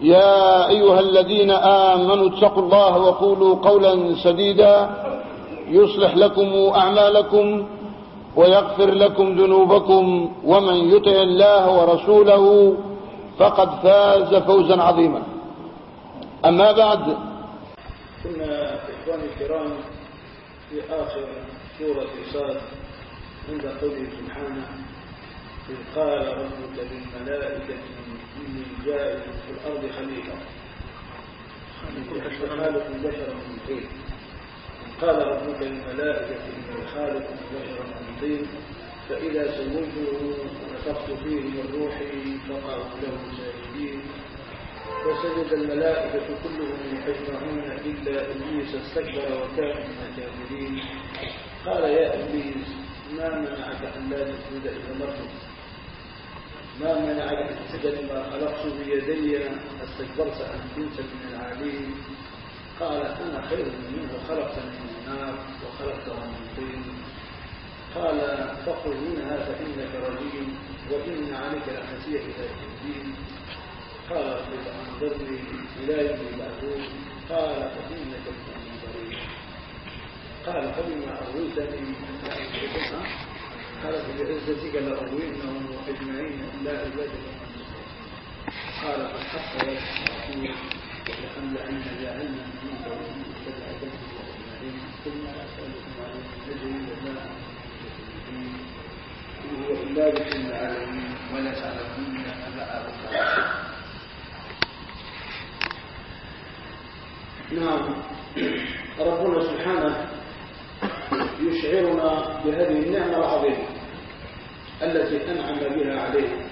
يا أيها الذين آمنوا اتقوا الله وقولوا قولا سديدا يصلح لكم أعمالكم ويغفر لكم ذنوبكم ومن يطع الله ورسوله فقد فاز فوزا عظيما. أما بعد كنا إخواني الكرام في آخر سورة صاد عند قوله سبحانه إذ قال ربك للملائكة إني جاعل في الأرض خليفة. خالق بشرا من طين. قال ربك للملائكة إني خالق بشرا من طين. فإذا سويته ونفخت فيه من روحي فقعوا له ساجدين. فسجد الملائكة كلهم أجمعون إلا إبليس استكبر وكان من الكافرين قال يا إبليس ما منعك أن لا تسجد إذا مرت ما منعك أن تسجد لما خلقت بيدي أستكبرت أن كنت من العالين. قال أنا خير منه خلقتني من نار وخلقته من طين. قال فاخرج منها فإنك رجيم وإن عليك لحسية إلى الدين. قال رب أنظرني إلى يوم يبعثون. قال فإنك من قال فبما أغويتني قال فبعزتك لأغوينهم أجمعين إلا عبادك قال فالحق والرسول لأملأن جعلنا منك ومن بيتك أجمعين. ثم أسألكم عليه الأجر وما إن هو إلا بكم العالمين ولا تعلمون أبا نعم. ربنا سبحانه يشعرنا بهذه النعمة العظيمة التي أنعم بها علينا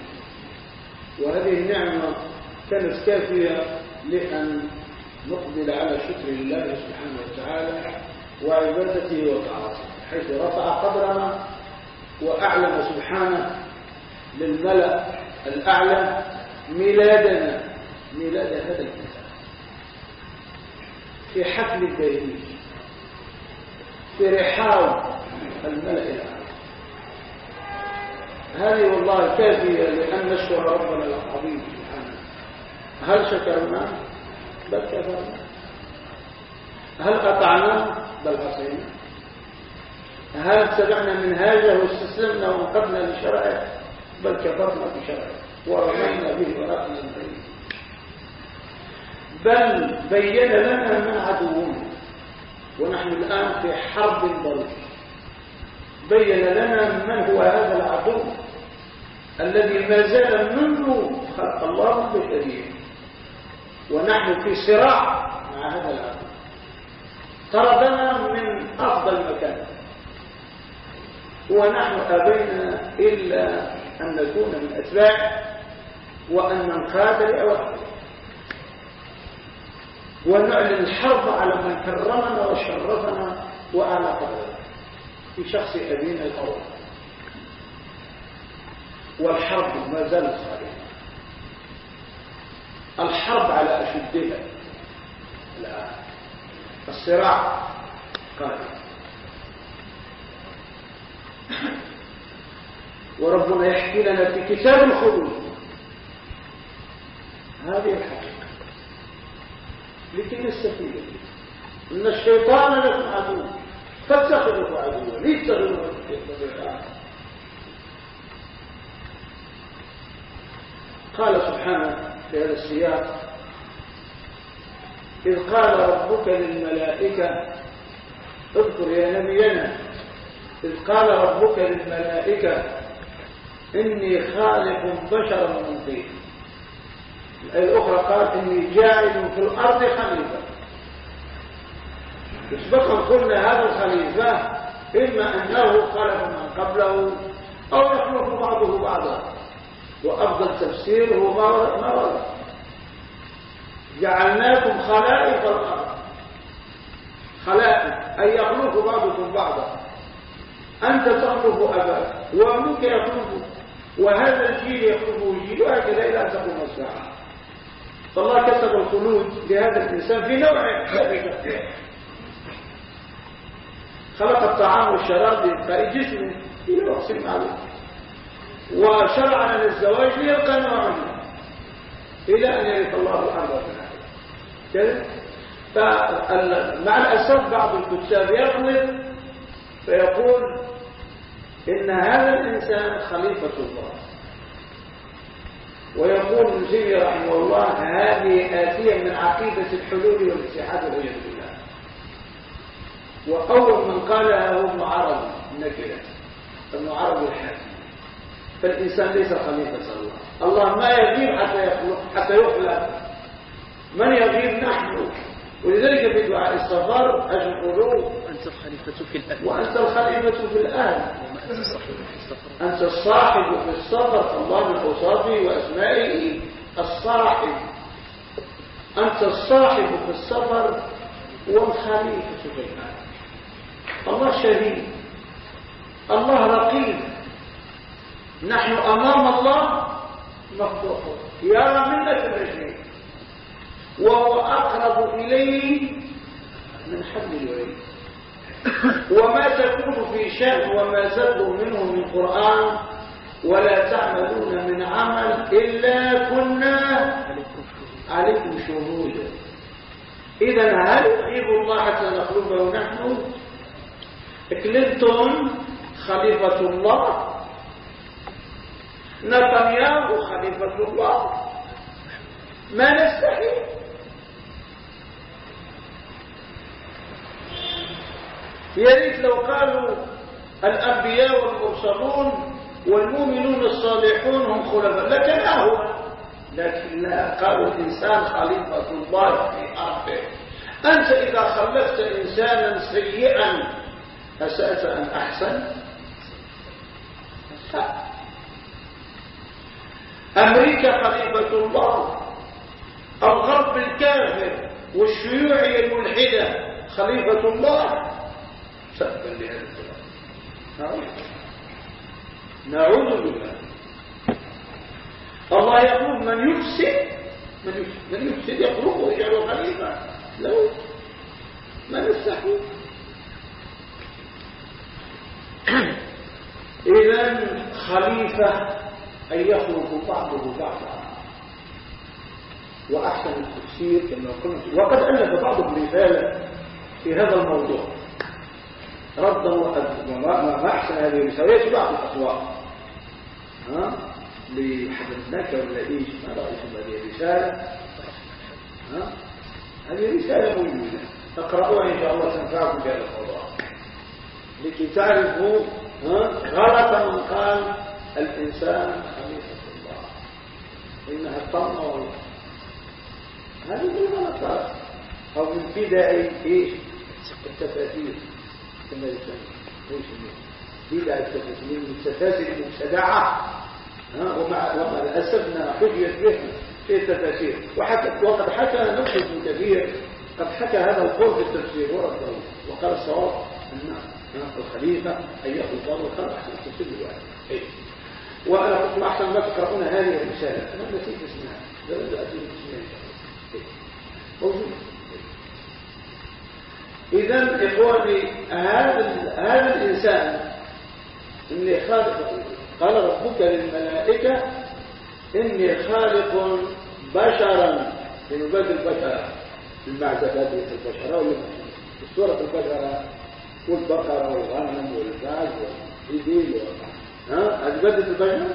وهذه النعمة كانت كافية لأن نقبل على شكر الله سبحانه وتعالى وعبادته وطاعته حيث رفع قدرنا وأعلن سبحانه للملأ الأعلى ميلادنا ميلاد هذا الكتاب في حفل الدينين في رحاب الملأ. الأعلى هذه والله كافية لأن نشكر ربنا العظيم سبحانه. هل شكرنا؟ بل كفرنا. هل أطعنا بل عصينا. هل اتبعنا منهاجه واستسلمنا وانقذنا لشرعه بل كفرنا بشرعه ورمينا به وراءنا البعيد بل بين لنا من عدونا. ونحن الآن في حرب ضرورية بين لنا من هو هذا العدو الذي ما زال منذ خلق الله البشرية ونحن في صراع مع هذا العدو. طردنا من أفضل مكان. ونحن أبينا إلا أن نكون من أتباعه وأن ننقاد لأوامره ونعلن الحرب على من كرمنا وشرفنا وأعلى قدرنا. في شخص أبينا الأول والحرب ما زالت صالحة. الحرب على أشدها. الآن الصراع قادم وربنا يحكي لنا في كتاب الخروج هذه الحقيقة لكي نستفيد. إن الشيطان لكم عدو. فاتخذوه عدوا. ليتخذوه قال سبحانه في هذا السياق إذ قال ربك للملائكة اذكر يا نبينا إذ قال ربك للملائكة إني خالق بشرا من طين الأخرى قال إني جاعل في الأرض خليفة. مسبقا قلنا هذا الخليفة إما أنه خلق من قبله أو يخلق بعضه بعضا. وأفضل تفسير هو ما ورد. جعلناكم خلائف الأرض. خلائف أي يخلق بعضكم بعضا. أنت تخلق أباك وأبوك يخلق وهذا الجيل يخلقه جيل وهكذا إلى أن تقوم الساعة. فالله كتب الخلود لهذا الإنسان في نوع خلق الطعام والشراب لإبقاء جسمه إلى وقت معلوم وشرع لنا الزواج ليبقى نوعا إلى أن يرث الله الأرض كذا؟ فمع الأسف بعض الكتاب يغلط فيقول إن هذا الإنسان خليفة الله. ويقول ابن رحمه الله هذه آتية من عقيدة الحلول والاتحاد والعياذ بالله. وأول من قالها هو ابن عربي النكرة ابن عربي الحاكم. فالإنسان ليس خليفة الله. الله ما يغيب حتى يخلق حتى يخلق. من يغيب؟ نحن. ولذلك في دعاء السفر أجل أنت الخليفة في الأهل. وأنت الخليفة في الأهل. أنت الصاحب في السفر الله من أوصافه وأسمائه الصاحب. أنت الصاحب في السفر والخليفة في الله شهيد الله رقيب. نحن أمام الله مفتوحون يرى منك الرجل وهو أقرب إليه من حبل الوريد. وما تكون في شأن وما زدوا منه من قرآن ولا تعملون من عمل إلا كنا عليكم شهودا إذا هل يحب الله حتى نخلفه نحن؟ كلينتون خليفة الله نتنياهو خليفة الله. ما نستحي؟ يا ريت لو قالوا الأنبياء والمرسلون والمؤمنون الصالحون هم خلفاء لكن هو. لكن لا قالوا الإنسان خليفة الله في أرضه. أنت إذا خلفت إنسانا سيئا أسأت أن أحسن؟ أمريكا خليفة الله الغرب الكافر والشيوعية الملحدة خليفة الله. سبا لهذا الكلام نعوذ بالله. الله يقول من يفسد من يفسد, من يخلقه ويجعله خليفة. لو ما نستحي إذا خليفة أن يخلق بعضه بعضا. وأحسن التفسير كما قلت. وقد ألف بعض الرسالة في هذا الموضوع. ردا وما أحسن هذه الرسالة بعض الأسواق. ها؟ لحدثناك ولا إيش؟ ما رأيكم هذه الرسالة. ها؟ هذه رسالة مهمة تقرأوها إن شاء الله تنفعكم في هذا الموضوع لكي تعرفوا غلط من قال الإنسان خليفة الله. إنها الطمع هذه من غلطات أو من بدع إيش؟ التفاسير كما يسمى. التفاسير من التفاسير المبتدعة. ومع ومع الأسف حجيت به في التفاسير. وحكى وقد حكى نفس ابن كثير قد حكى هذا القول في التفسير. ورده وقال الصواب أن الخليفة أن يأخذ الله وقال أحسن التفسير الواحد إيه. وأنا قلت أحسن ما تقرؤون هذه الرسالة. أنا نسيت اسمها. لا أدري اسمها. إيه. إذا إخواني هذا هذا الإنسان إني خالق قال ربك للملائكة إني خالق بشرا لنبادل البشر المعزفات البشرة ولا سورة البشرة والبقرة والغنم والباز والإبل ها؟ أثبتت البشر؟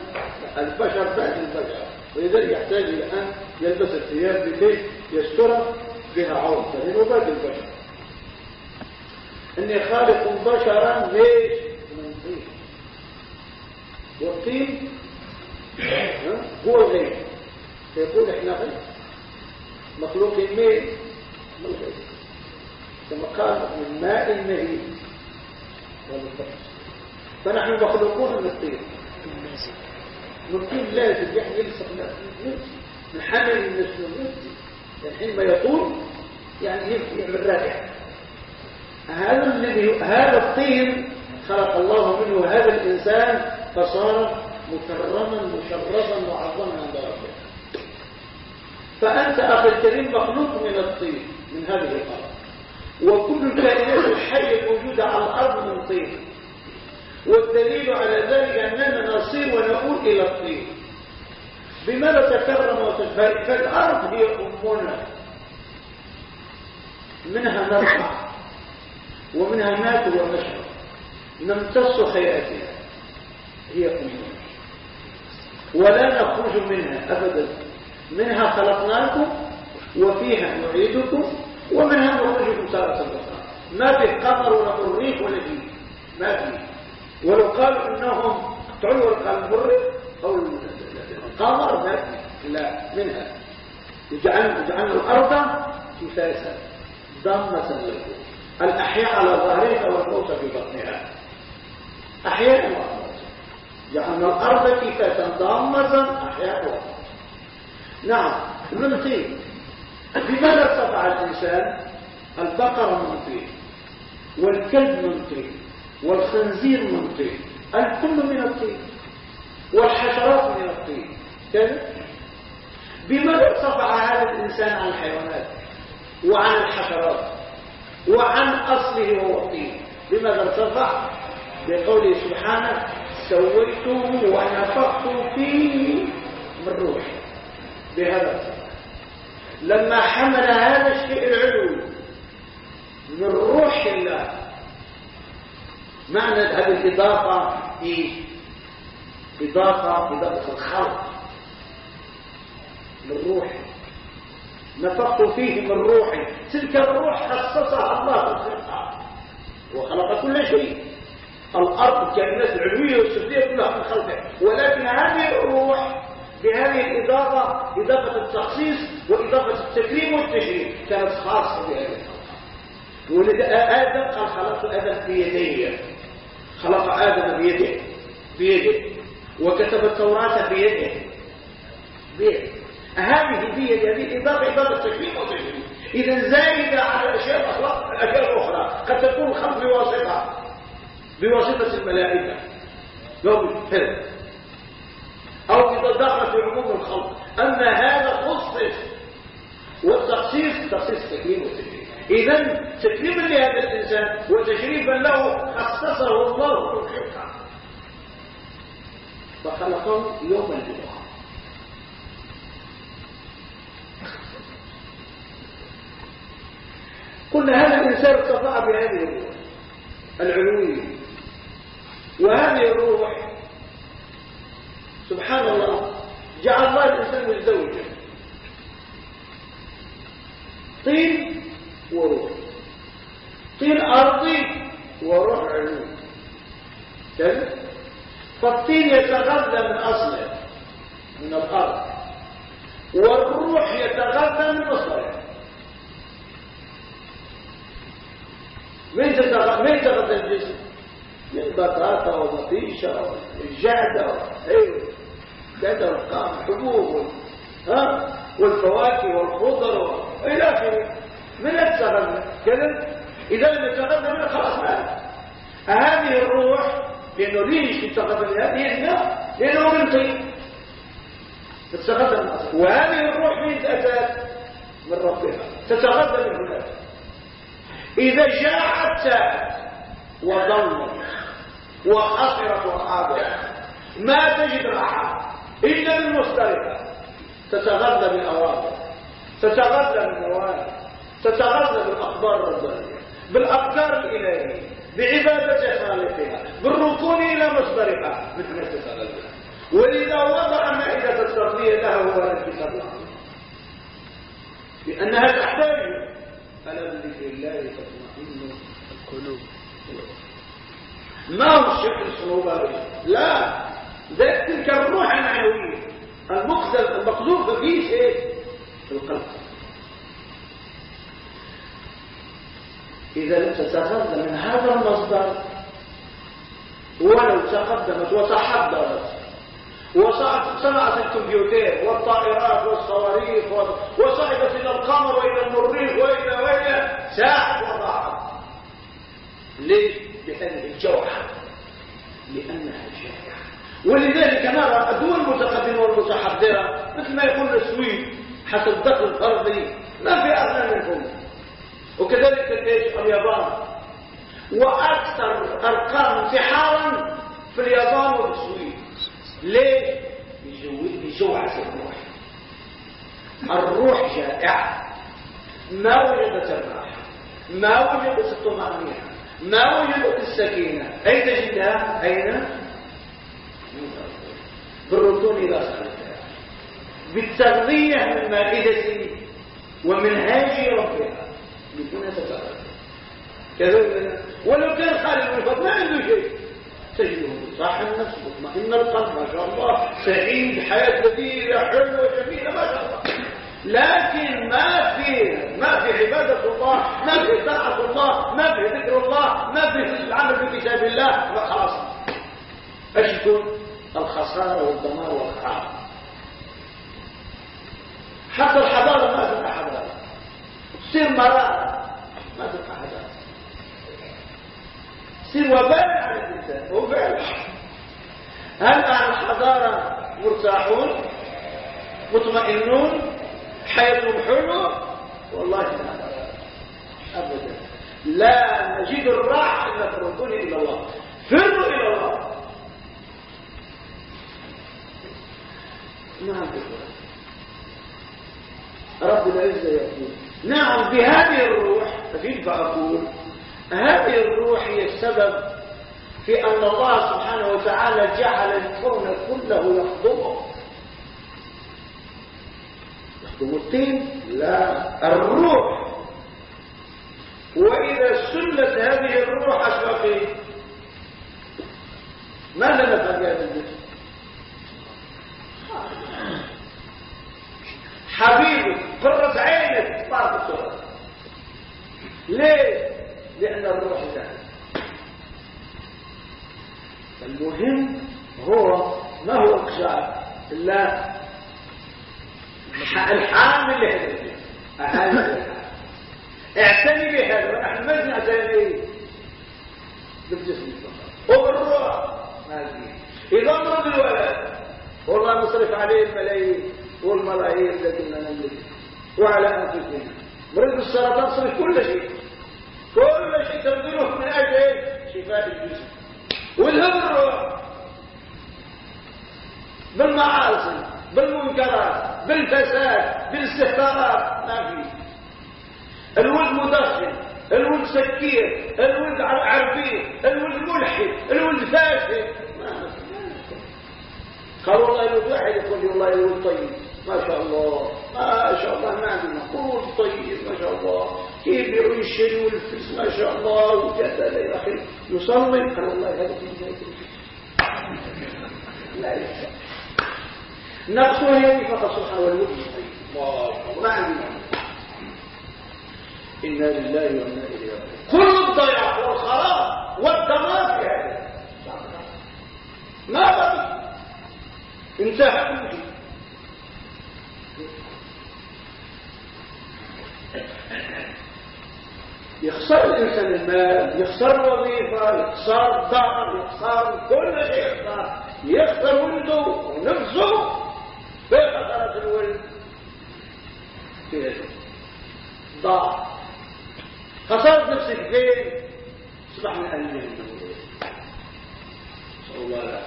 البشر بعد البشر. ولذلك يحتاج أن يلبس الثياب لكي يستر بها عورته لأنه بعد البشر. إني خالق بشرا ليش؟ من طين والطين هو الغيب فيقول إحنا غيب مخلوق الغيب كما قال من ماء مهين فنحن مخلوقون من الطين. من الطين لازم يعني يلصق من حمل النسل يعني حينما يطول يعني يعمل رائحه هذا الذي هذا الطين خلق الله منه هذا الإنسان فصار مكرما مشرفا معظما عند ربه. فأنت أخي الكريم مخلوق من الطين من هذه الأرض. وكل الكائنات الحية الموجودة على الأرض من طين. والدليل على ذلك أننا نصير ونقول إلى الطين. بماذا تكرم وتشبه فالأرض هي أمنا. منها نرفع. ومنها ناكل ونشرب نمتص خيراتها هي أمنا ولا نخرج منها أبدا. منها خلقناكم وفيها نعيدكم ومنها نخرجكم تارة أخرى. ما في قمر ولا مريخ ولا جيل ما في. ولو قالوا إنهم تعلوا القمر أو القمر ما في. لا منها. وجعلنا الأرض كفاسا ضمة لكم الأحياء على ظهرها والموت في بطنها. أحياء وأموات جعلنا الأرض كفاسا ضامة أحياء وأموات نعم من طين بماذا ارتفع الإنسان؟ البقر من طين والكلب من طين والخنزير من طين الكل من الطين والحشرات من الطين. كذا. بماذا ارتفع هذا الإنسان عن الحيوانات وعن الحشرات؟ وعن أصله هو الطين بماذا ارتفع؟ بقوله سبحانه سويته ونفخت فيه من روحي. بهذا لما حمل هذا الشيء العلوي من روح الله معنى هذه الإضافة إيه؟ إضافة إضافة الخلق. من روحي نفخت فيه من روحي. تلك الروح خصصها الله وخلق كل شيء. الأرض كالناس العلوية والسفلية كلها من خلقه ولكن هذه الروح بهذه الإضافة إضافة التخصيص وإضافة التكريم والتشريف كانت خاصة بهذه الخلق ولد آدم قال خلقت آدم بيديه خلق آدم بيده بيده وكتب التوراة بيده بيده هذه بيد هذه إضافة إضافة تكريم وتشريف إذا زايدة على الأشياء الأخلاق الأشياء الأخرى قد تكون الخلق بواسطة. بواسطة الملائكة. لو هذا أو دخل في عموم الخلق. أما هذا خصص. والتخصيص تخصيص تكريم وتشريف إذا تكريما لهذا الإنسان وتشريفا له خصصه الله بالخلقة فخلقه يوم الجمعة قلنا هذا الإنسان ارتفع بهذه الروح العلوية. وهذه الروح سبحان الله جعل الله الإنسان متزوجا طين وروح. طين أرضي وروح علوي. فالطين يتغذى من أصله من الأرض. والروح يتغذى من مصدره من تتغذى من يتغذى الجسم من بطاطا ومطيشة والجعدة أيوه جعدة والقام حبوب ها؟ والفواكه والخضر إلى آخره. من يتغذى كذا؟ إذا لم يتغذى منه خلاص مات هذه الروح لأنه ليش يتغذى هذه؟ النار لأنه من طين. تتغذى من وهذه الروح من اتت من ربها. تتغذى من هناك. إذا جاءت وضلت وخسرت وخابت ما تجد راحة إلا بالمصطلحة تتغذى بالأوامر. تتغذى بالنوافل تتغذى بالأخبار الربانية. بالأفكار الإلهية. بعبادة خالقها. بالركون إلى مصدرها. مثل تتغذى. ولذا وضع مائدة التربية له هو العظيم لأنها تحتاج ألا بذكر الله تطمئن ما هو الشكل الصلوباني لا ده تلك الروح المعنوية المقذوفة فيه إيه القلب. إذا لم تتغذى من هذا المصدر ولو تقدمت وتحضرت وصنعت الكمبيوتر والطائرات والصواريخ وصعدت إلى القمر وإلى المريخ وإلى وإلى ساحت وضاعت. ليش؟ لأنها الجوحة لأنها جائعة ولذلك نرى الدول المتقدمة والمتحضرة مثل ما يقول السويد حسب الدخل الفردي ما في أغنى منهم وكذلك اليابان. وأكثر أرقام انتحارا في اليابان والسويد. ليه؟ بجوعة الروح. الروح جائعة. ما وجدت الراحة. ما وجدت الطمأنينة. ما وجدت السكينة. أين تجدها؟ أين؟ بالركون إلى صلاتها بالتغذية من مائدة ومنهاج ربها. بدون تتعرف كذلك. ولو كان خالد من الفضل ما عنده شيء. تجده. صاحب النفس مطمئن القلب ما شاء الله. سعيد حياة لذيذة حلوة جميلة ما شاء الله. لكن ما في ما في عبادة الله ما في طاعة الله ما في ذكر الله ما في العمل بكتاب الله. خلاص. إيش يكون؟ الخسارة والدمار والخراب. حتى الحضارة ما تبقى حضارة. تصير مرارة ما تبقى حضارة. تصير وبال على الإنسان. وبال هل عن الحضارة مرتاحون؟ مطمئنون؟ حياتهم حلوة؟ والله لا. أبدا. لا نجد الراحة إلا الركون إلى الله. فروا إلى الله. نعم. رب العزة يقول. نعم بهذه الروح فكيف أقول هذه الروح هي السبب في أن الله سبحانه وتعالى جعل الكون كله يخضمه يخضم الطين؟ لا الروح. وإذا سلت هذه الروح أشبقي ماذا نفعل بهذا الجسم؟ حبيبك قرة عينك طارق الصورة ليه؟ لأن الروح ذات المهم هو ما هو اقشار لا الحامل لهذا الحامل اعتني بهذا ونحن ما نعتني بالجسم وبالروح ما في إذا مرض الولد والله نصرف عليه الملايين والملايين لكن لا نملك وعلى أنفسنا. مريض السرطان صرف كل شيء. تبذله من أجل شفاء الجسم. والهم الروح بالمعاصي بالمنكرات بالفساد بالاستهتارات ما في. الولد مدخن الولد سكير الولد عربي الولد ملحد الولد فاسد. قالوا والله الولد واحد يقول لي والله الولد طيب. ما شاء الله. ما شاء الله ما عندنا قول طيب ما شاء الله. كيف يشيل والفلس ما شاء الله. وكذا إلى اخره يصلي؟ قال والله هذا في لا يحسن نقصه يومي فقط سبحانه والوجه الله ما عندنا. إنا لله وإنا إليه كل الضياع والخراب والدمار في هذا. ما بقي. انتهى. كل شيء يخسر الإنسان المال يخسر الوظيفة يخسر الدار يخسر كل شيء يخسر يخسر ولده ونفسه في خسارة الولد في ضاع. خسرت نفسك فين؟ اصبح من أهل الجنه نسال الله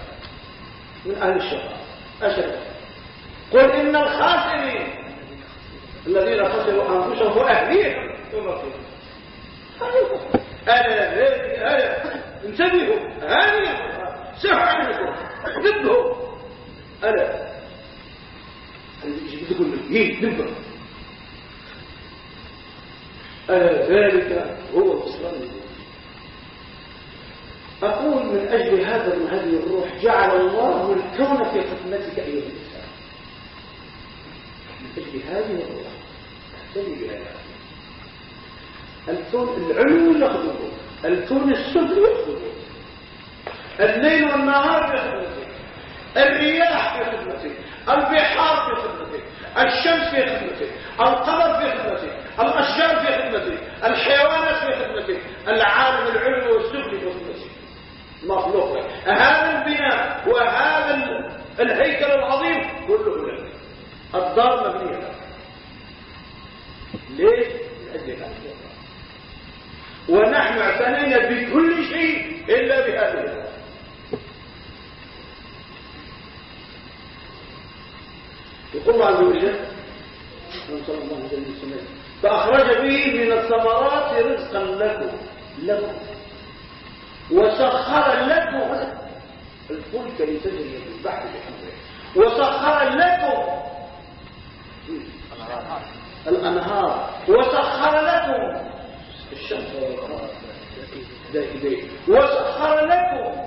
من أهل الشقاء. اشد قل إن الخاسرين الذين خسروا أنفسهم واهليهم يوم القيامه أنا هذه إيه انتبهوا. هذه سحوا عنكم ذبهم أنا جبت كل هي ذبهم ألا ذلك هو خسران أقول من أجل هذا من هذه الروح جعل الله الكون في خدمتك أيها أجل هذه الروح احتمي بها الكون العلو يخدمه الكون السفلي يخدمه الليل والنهار في خدمتك الرياح في خدمتك البحار في خدمتك الشمس في خدمتك القمر في خدمتك الأشجار في خدمتك الحيوانات في خدمتك العالم العلوي والسفلي في خدمتك مخلوق. هذا البناء وهذا الهيكل العظيم كله لك الدار مبنية. لك ليش؟ لأجل ونحن اعتنينا بكل شيء إلا بهذه يقول الله عز وجل صلى الله عليه وسلم فأخرج به من الثمرات رزقا لكم لكم. وسخر لكم الفلك لتجري في البحر بحمده. وسخر لكم الأنهار. وسخر لكم الشمس. والقمر وسخر لكم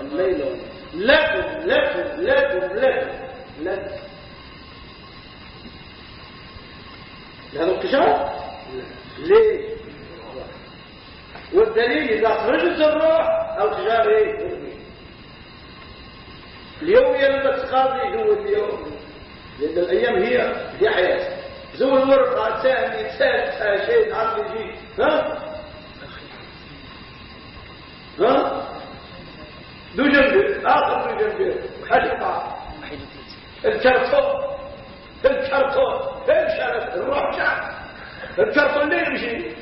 الليل لكم لكم لكم لكم لكم. لهذا القشار ليه؟ والدليل إذا خرجت الروح القشار إيه؟ اليوم لما تقاضي هو اليوم. لأن الأيام هي هي حياة زول ورقة ثاني ثالث شيء عقل يجي ها؟ ها؟ دو جنبي آخر دو جنبي حلقة الكرتون. الكرتون. الشرف الروح شعب الكرتون ليه يمشي؟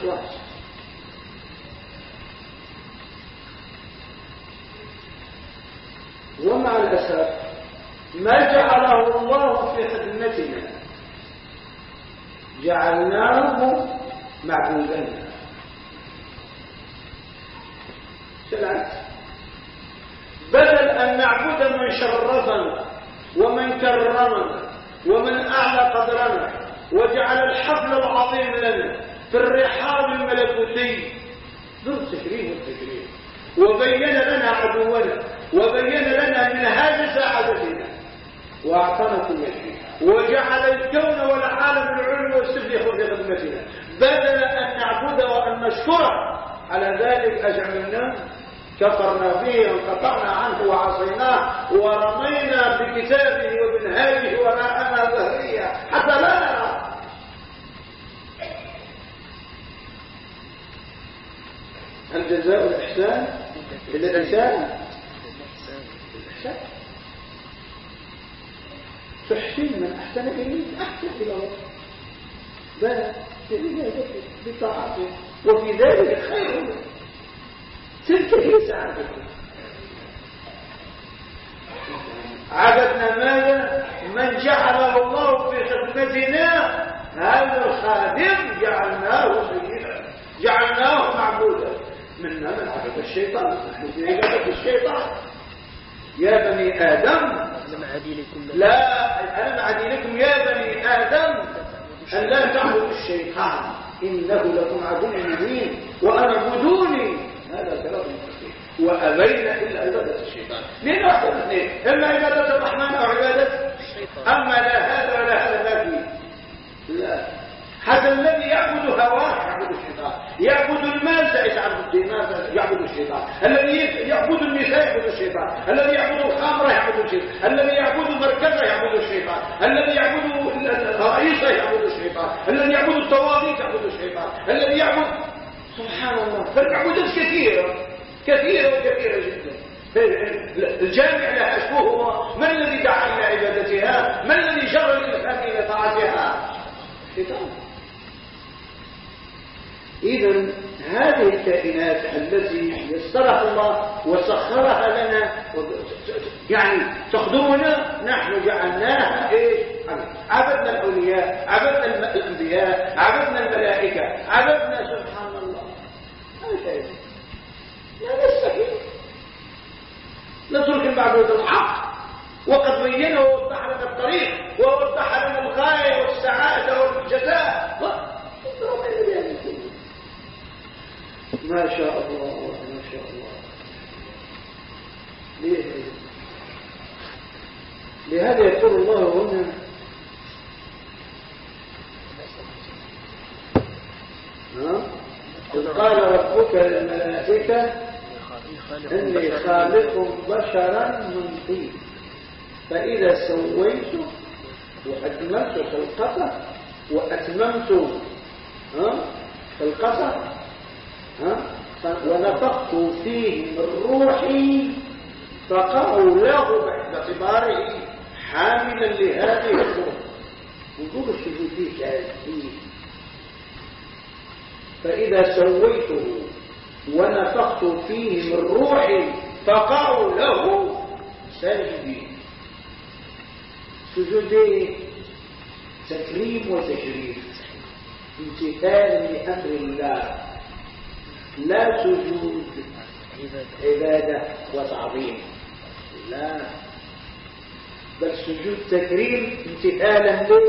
خلاص الأسف ما جعله الله في خدمتنا. جعلناه معبودا. بدل أن نعبد من شرفنا ومن كرمنا ومن أعلى قدرنا وجعل الحفل العظيم لنا في الرحاب الملكوتي. ذو التكريم والتكريم وبين لنا عدونا. وبين لنا منهاج سعادتنا واعطانا كل شيء وجعل الكون والعالم العلو والسفلي في خدمتنا. بدل أن نعبد وأن نشكره على ذلك أجعلنا كفرنا به وانقطعنا عنه وعصيناه ورمينا بكتابه ومنهاجه وراءنا ظهريا حتى لا نرى. هل جزاء الإحسان؟ إلا الاحسان تحسن من أحسن إليه أحسن إلى الله. بل بطاعته. وفي ذلك خير. تلك هي سعادته عبدنا ماذا؟ من جعله الله في خدمتنا هذا الخادم جعلناه سيدا جعلناه معبودا. منا من عبد الشيطان. نحن في عبادة الشيطان. يا بني آدم. لا أنا معدي لكم يا بني آدم؟ أن لا تعبدوا الشيطان. إنه لكم عدو مبين. وأن اعبدوني هذا كلام وأبينا إلا عبادة الشيطان. من أحد الاثنين إما عبادة الرحمن أو عبادة؟ أما لا هذا ولا هذا هذا الذي يعبد هواه يعبد الشيطان. يعبد المال يعبد الدماء يعبد الشيطان. الذي يعبد النساء يعبد الشيطان. الذي يعبد الخمر يعبد الشيطان. الذي يعبد مركزه يعبد الشيطان. الذي يعبد رئيسه يعبد الشيطان. الذي يعبد الطواغيت يعبد الشيطان. الذي يعبد سبحان الله. فالعبودات كثيره كثيره وكثيره جدا. الجامع لها اسمه من الذي دعا إلى عبادتها؟ من الذي جرى الانسان إلى طاعتها؟ الشيطان إذا هذه الكائنات التي يسرها الله وسخرها لنا يعني تخدمنا نحن جعلناها إيش عبدنا الأولياء عبدنا الأنبياء عبدنا الملائكة عبدنا سبحان الله. لا نستحيل. نترك المعبود الحق. وقد بينه ووضح لنا الطريق ووضح لنا الغاية والسعادة والجزاء. ما شاء الله ما شاء الله. ليه؟ لهذا يقول الله هنا إذ قال ربك للملائكة إني خالق بشرا من طين. فإذا سويته وأكملت خلقته وأتممت خلقته ونفخت فيه من روحي فقعوا له باعتباره حاملا لهذه الروح وجود السجود فيه فيه فإذا سويته ونفخت فيه من روحي فقعوا له ساجدين سجودين تكريم وتشريف امتثال لأمر الله. لا سجود عبادة وتعظيم. لا. بل سجود تكريم امتثالا ليه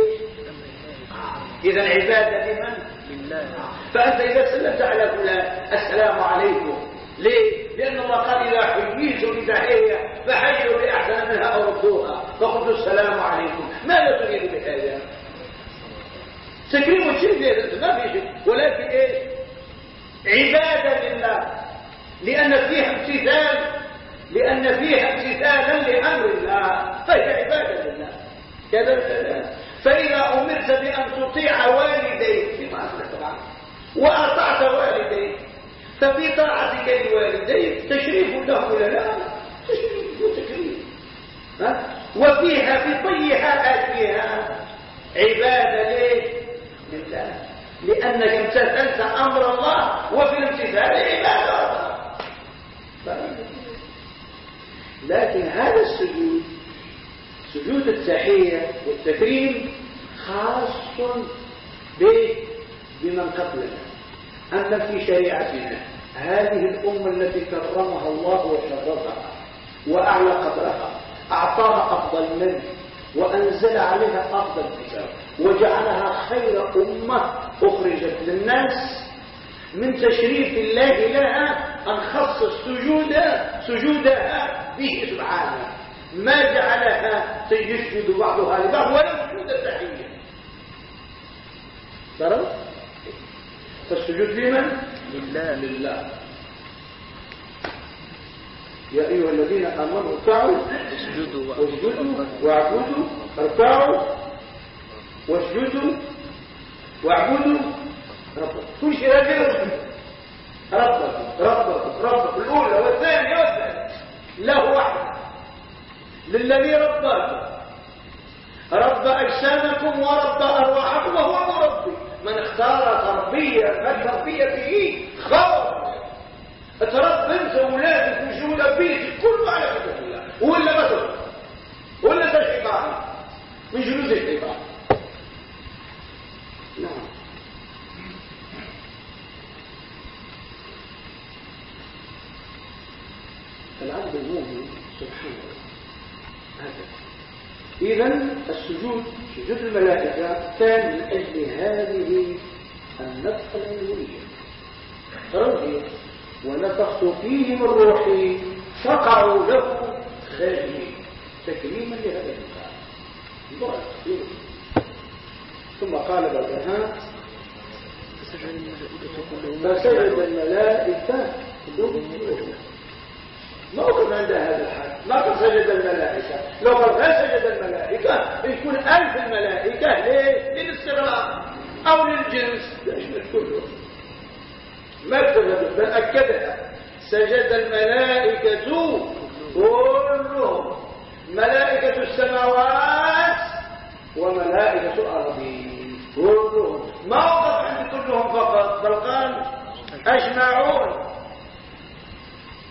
إذا عبادة لمن؟ لله. فأنت إذا سلمت على فلان السلام عليكم. ليه؟ لأن الله قال إذا حييتم بتحية فحيوا بأحسن منها أو ردوها. فقلت السلام عليكم. ماذا تريد بهذا؟ تكريم الشيء ما في شيء ولكن إيش؟ عبادة لله. لأن فيها امتثال لأن فيها امتثالا لأمر الله. فهي عبادة لله. كذا كذا فإذا أمرت بأن تطيع والديك في معصية طبعا وأطعت والديك ففي طاعتك لوالديك تشريف له ولا لا تشريف وتكريم وفيها في طيها فيها عبادة لله. لأنك امتثلت أمر الله وفي الامتثال عبادة لكن هذا السجود سجود التحية والتكريم خاص بمن قبلنا. أما في شريعتنا هذه الأمة التي كرمها الله وشرفها وأعلى قدرها أعطاها أفضل منه. وأنزل عليها أفضل كتاب وجعلها خير أمة أخرجت للناس من تشريف الله لها أن خصص سجود سجودها به سبحانه. ما جعلها يسجد بعضها لبعض ولا سجود التحية ترى فالسجود لمن؟ لله. لله. يا أيها الذين آمنوا اركعوا اسجدوا واسجدوا واعبدوا اركعوا واسجدوا واعبدوا. ربكم كل شيء راجل ربكم ربكم ربكم الأولى والثانية والثالثة. له واحد. للذي رباكم. رب أجسامكم ورب أرواحكم وهو مربي من اختار تربية تربيته خير. اتربى انت وولادك وشغل بيتك كله على حدود الله. ولا مثل ولا ده شيطان من جلود الشيطان نعم. العبد المؤمن سبحان الله. هذا إذا السجود سجود الملائكة كان من أجل هذه النفخة الأولية رجل ونفخت فيه من روحي فقعوا له ساجدين تكريما لهذا الإنسان. ثم قال بعدها فسجد الملائكة كلهم ما كان عند هذا الحد ما كان سجد الملائكة. لو قال ما سجد الملائكة يكون ألف الملائكة ليه؟ للاستغراق أو للجنس. يشمل كله ما سجد بل أكدها. سجد الملائكة كلهم. ملائكة السماوات وملائكة الأرضين كلهم. ما وقف عند كلهم فقط بل قال أجمعون.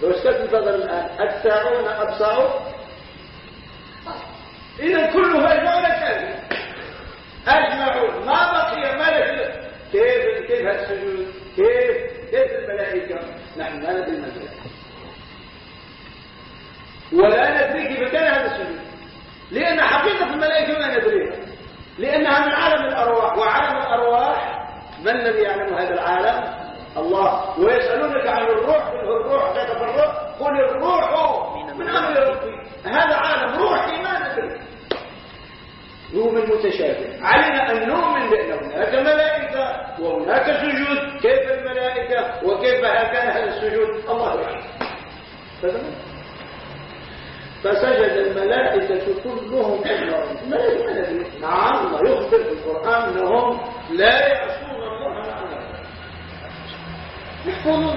لو اسكت انتظر الآن الساعون أبصروا إذا كله أجمعون كذب أجمعون. ما بقي ملك؟ كيف كيف السجود؟ كيف؟ كيف الملائكة؟ نحن لا ندري الملائكة ولا ندري كيف كان هذا السجود لأن حقيقة الملائكة ما ندريها. لأنها من عالم الأرواح. وعالم الأرواح من الذي يعلم هذا العالم؟ الله. ويسألونك عن الروح قل الروح كيف الروح؟ قل الروح من أمر ربي. هذا عالم روحي ما ندري. هو من متشابه. علينا أن نؤمن بأن هناك ملائكة وهناك سجود. كيف الملائكة وكيف كان هذا السجود؟ الله يعلم. فسجد الملائكة كلهم أجمعون نعم الله يخبر في القرآن أنهم لا يعصون الله ما يحفظون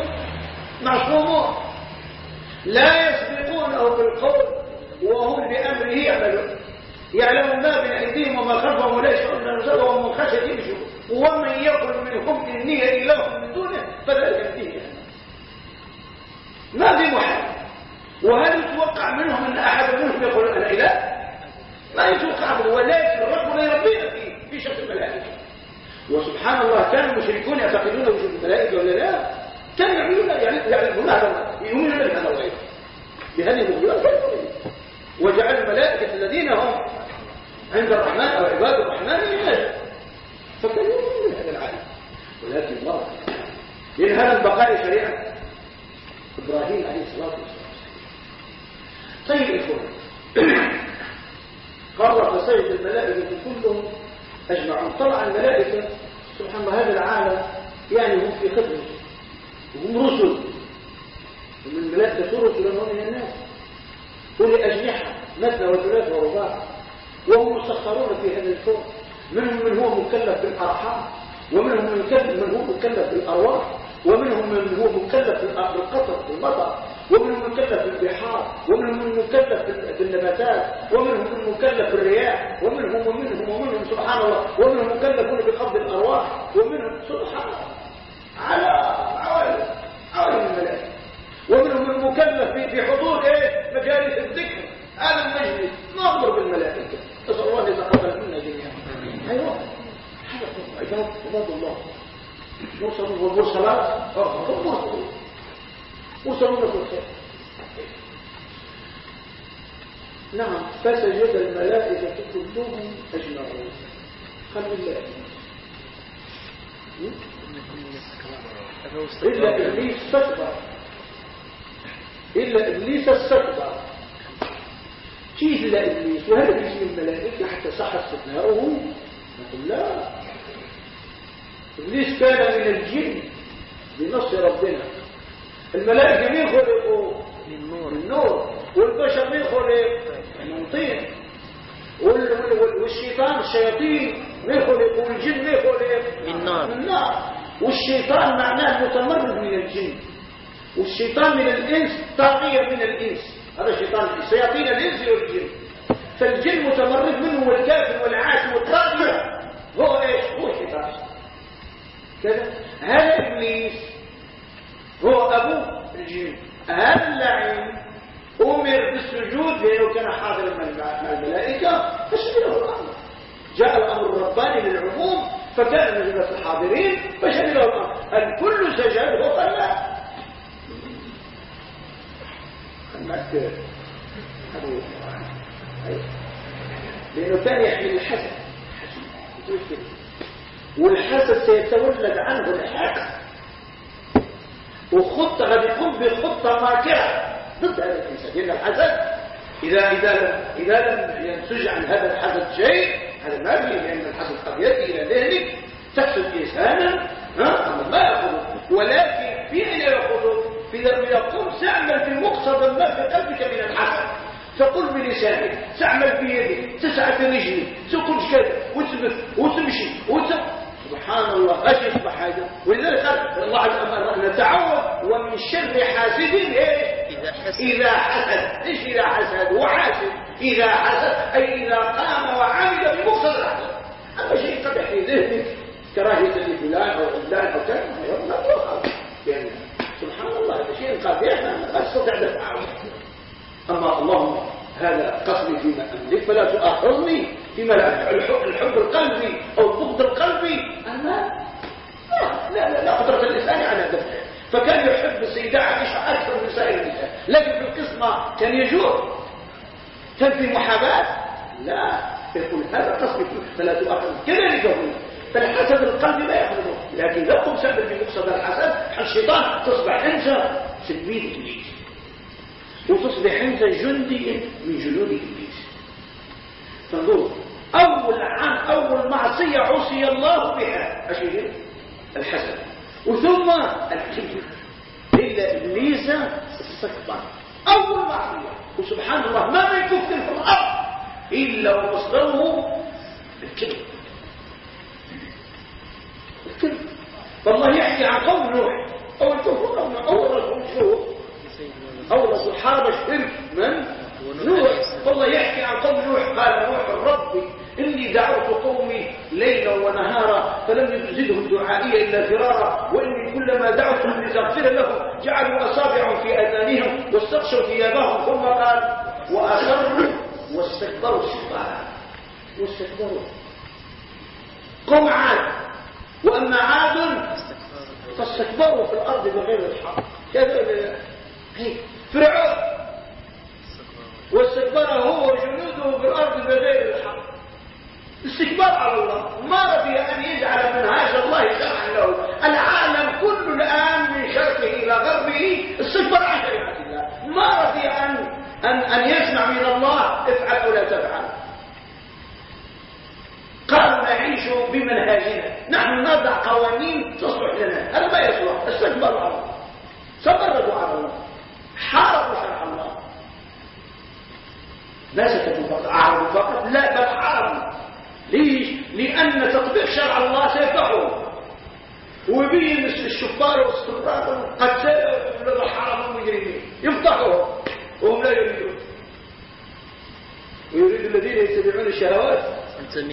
معصومون. لا يسبقونه بالقول وهم بأمره يعملون. يعلم ما بين أيديهم وما خلفهم ولا يشعرون أن وهم من خشية يمشوا ومن يقل منهم إني إله من دونه فذلك فيه ما في محل. وهل يتوقع منهم أن أحد منهم يقول أنا إله؟ ما يتوقع منه ولكن الرب لا يربينا فيه في شكل الملائكة. وسبحان الله كان المشركون يعتقدون وجود الملائكة ولا لا؟ كانوا يعملون يعني يعلمون هذا يؤمنون بهذا الغيب بهذه المغيرات وجعل الملائكة الذين هم عند الرحمن أو عباد الرحمن إناثا فكانوا يؤمنون بهذا العالم. ولكن الله لأن هذا البقاء شريعة إبراهيم عليه الصلاة والسلام. طيب إخوان قال فسجد الملائكة كلهم أجمعون. طبعا الملائكة سبحان الله هذا العالم يعني هم في خدمة. هم رسل. ومن الملائكة رسل من الناس. أولي أجنحة مثنى وثلاث ورباع. وهم مسخرون في هذا الكون. منهم من هو مكلف بالأرحام ومنهم من, من هو مكلف بالأرواح ومنهم من هو مكلف بالقطر بالمطر ومنهم مكلف بالبحار ومنهم من مكلف بالنباتات ومنهم من مكلف بالرياح ومنهم ومنهم ومنهم سبحان الله ومنهم مكلفون بقبض الأرواح ومنهم سبحان الله. على عوالم عوالم الملائكة. ومنهم المكلف بحضور إيه؟ مجالس الذكر. هذا المجلس ننظر بالملائكة. نسأل الله أن يتقبل منا جميعا. أيوة. حاجة عباد الله. مرسلون والمرسلات مرسلون. مرسلون كل خير نعم. فسجد الملائكة كلهم أجمعون خلوا الله إلا إبليس استكبر إلا إبليس استكبر كيف إلا إبليس وهل من الملائكة حتى صح استثناؤه نقول لا. إبليس كان من الجن بنص ربنا. الملائكة مين خلقوا من نور. من نور. والبشر مين خلق؟ من طين والشيطان الشياطين مين خلقوا والجن مين خلق؟ من نار. من نار. والشيطان معناه متمرد من الجن. والشيطان من الإنس طاغية من الإنس. هذا الشيطان. الشياطين الإنس والجن. فالجن متمرد منه والكافر والعاش والطاغية. هو إيش؟ هو الشيطان. كذا. هذا إبليس؟ هو أبو الجن. هذا اللعين؟ أمر بالسجود. لأنه كان حاضرا مع الملائكة. فشمله الأمر. جاء الأمر الرباني للعموم. فكان من جملة الحاضرين. فشمله الأمر. الكل سجد وصلى. لأنه كان يحمل الحسد والحسد سيتولد عنه الحقد وخطة قد يقوم بخطة ماكرة ضد هذا الإنسان لأن الحسد إذا إذا لم إذا لم ينتج عن هذا الحسد شيء هذا ما فيه لأن الحسد قد يأتي إلى ذهنك تحسد إنسانا ها ما يأخذ ولكن إذا يقوم سأعمل في مقصد ما في قلبك من الحسد. تقول بلسانك تعمل بيدك تسعى في رجلك تقول كذا وتبث وتمشي وت... سبحان الله إيش يصبح هذا. ولذلك الله عز وجل نتعوذ ومن شر حاسد إذا حسد. إذا حسد. إيش إذا حسد؟ وحاسد إذا حسد أي إذا قام وعمل بمقصد الحسد. أما شيء قدح في ذهنك كراهية لفلان أو فلان أو كذا ما يعني سبحان الله قبيح ما استطيع دفعه أما اللهم هذا قصدي فيما أملك فلا تؤاخذني فيما الحب, القلبي أو البغض القلبي أنا لا لا لا, قدرة الإنسان على دفعه فكان يحب السيدة عائشة أكثر من سائر النساء لكن في القسمة كان يجور كان في محاباة؟ لا. يقول هذا قصدي فلا تؤاخذني. كذلك هو فالحسد القلب لا يأخذه لكن لو سبب بمقصد الحسن الشيطان تصبح انت تلميذ إبليس. وتصبح أنت جندي من جنود إبليس. تنظر أول عام أول معصية عصي الله بها. إيش هي الحسن. وثم الكبر إلا إبليس استكبر. أول معصية. وسبحان الله ما من كفر في الأرض إلا ومصدره الكبر الكبر فالله يحكي عن قوم نوح. اول كفر أول رسول شو أول رسول حارب الشرك من؟ نوح. والله يحكي عن قوم نوح قال نوح ربي إني دعوت قومي ليلا ونهارا فلم يزدهم دعائي إلا فرارا وإني كلما دعوتهم لتغفر لهم جعلوا أصابعهم في أذانهم واستغشوا ثيابهم. ثم قال وأسروا واستكبروا استكبارا واستكبروا. قوم عاد. وأما عاد فاستكبروا في الأرض بغير الحق. فرعون. واستكبر هو وجنوده في الأرض بغير الحق. استكبار على الله. ما رضي أن يجعل منهاج الله شرعا له؟ العالم كله الآن من شرقه إلى غربه استكبار عن شريعة الله. ما رضي أن, أن, أن يسمع من الله افعل أو لا تفعل؟ نعيش بمنهاجنا نحن نضع قوانين تصلح لنا. هذا ما يصلح استكبروا على الله. تمردوا على الله. حاربوا شرع الله. لا سكتوا فقط. أعرضوا فقط. لا بل حاربوا. ليش؟ لأن تطبيق شرع الله سيفتحه. ويبين الشفار والسلطات قد سيفتحوا الحرم المجرمين. يفتحوا. وهم لا يريدون. ويريد الذين يتبعون الشهوات.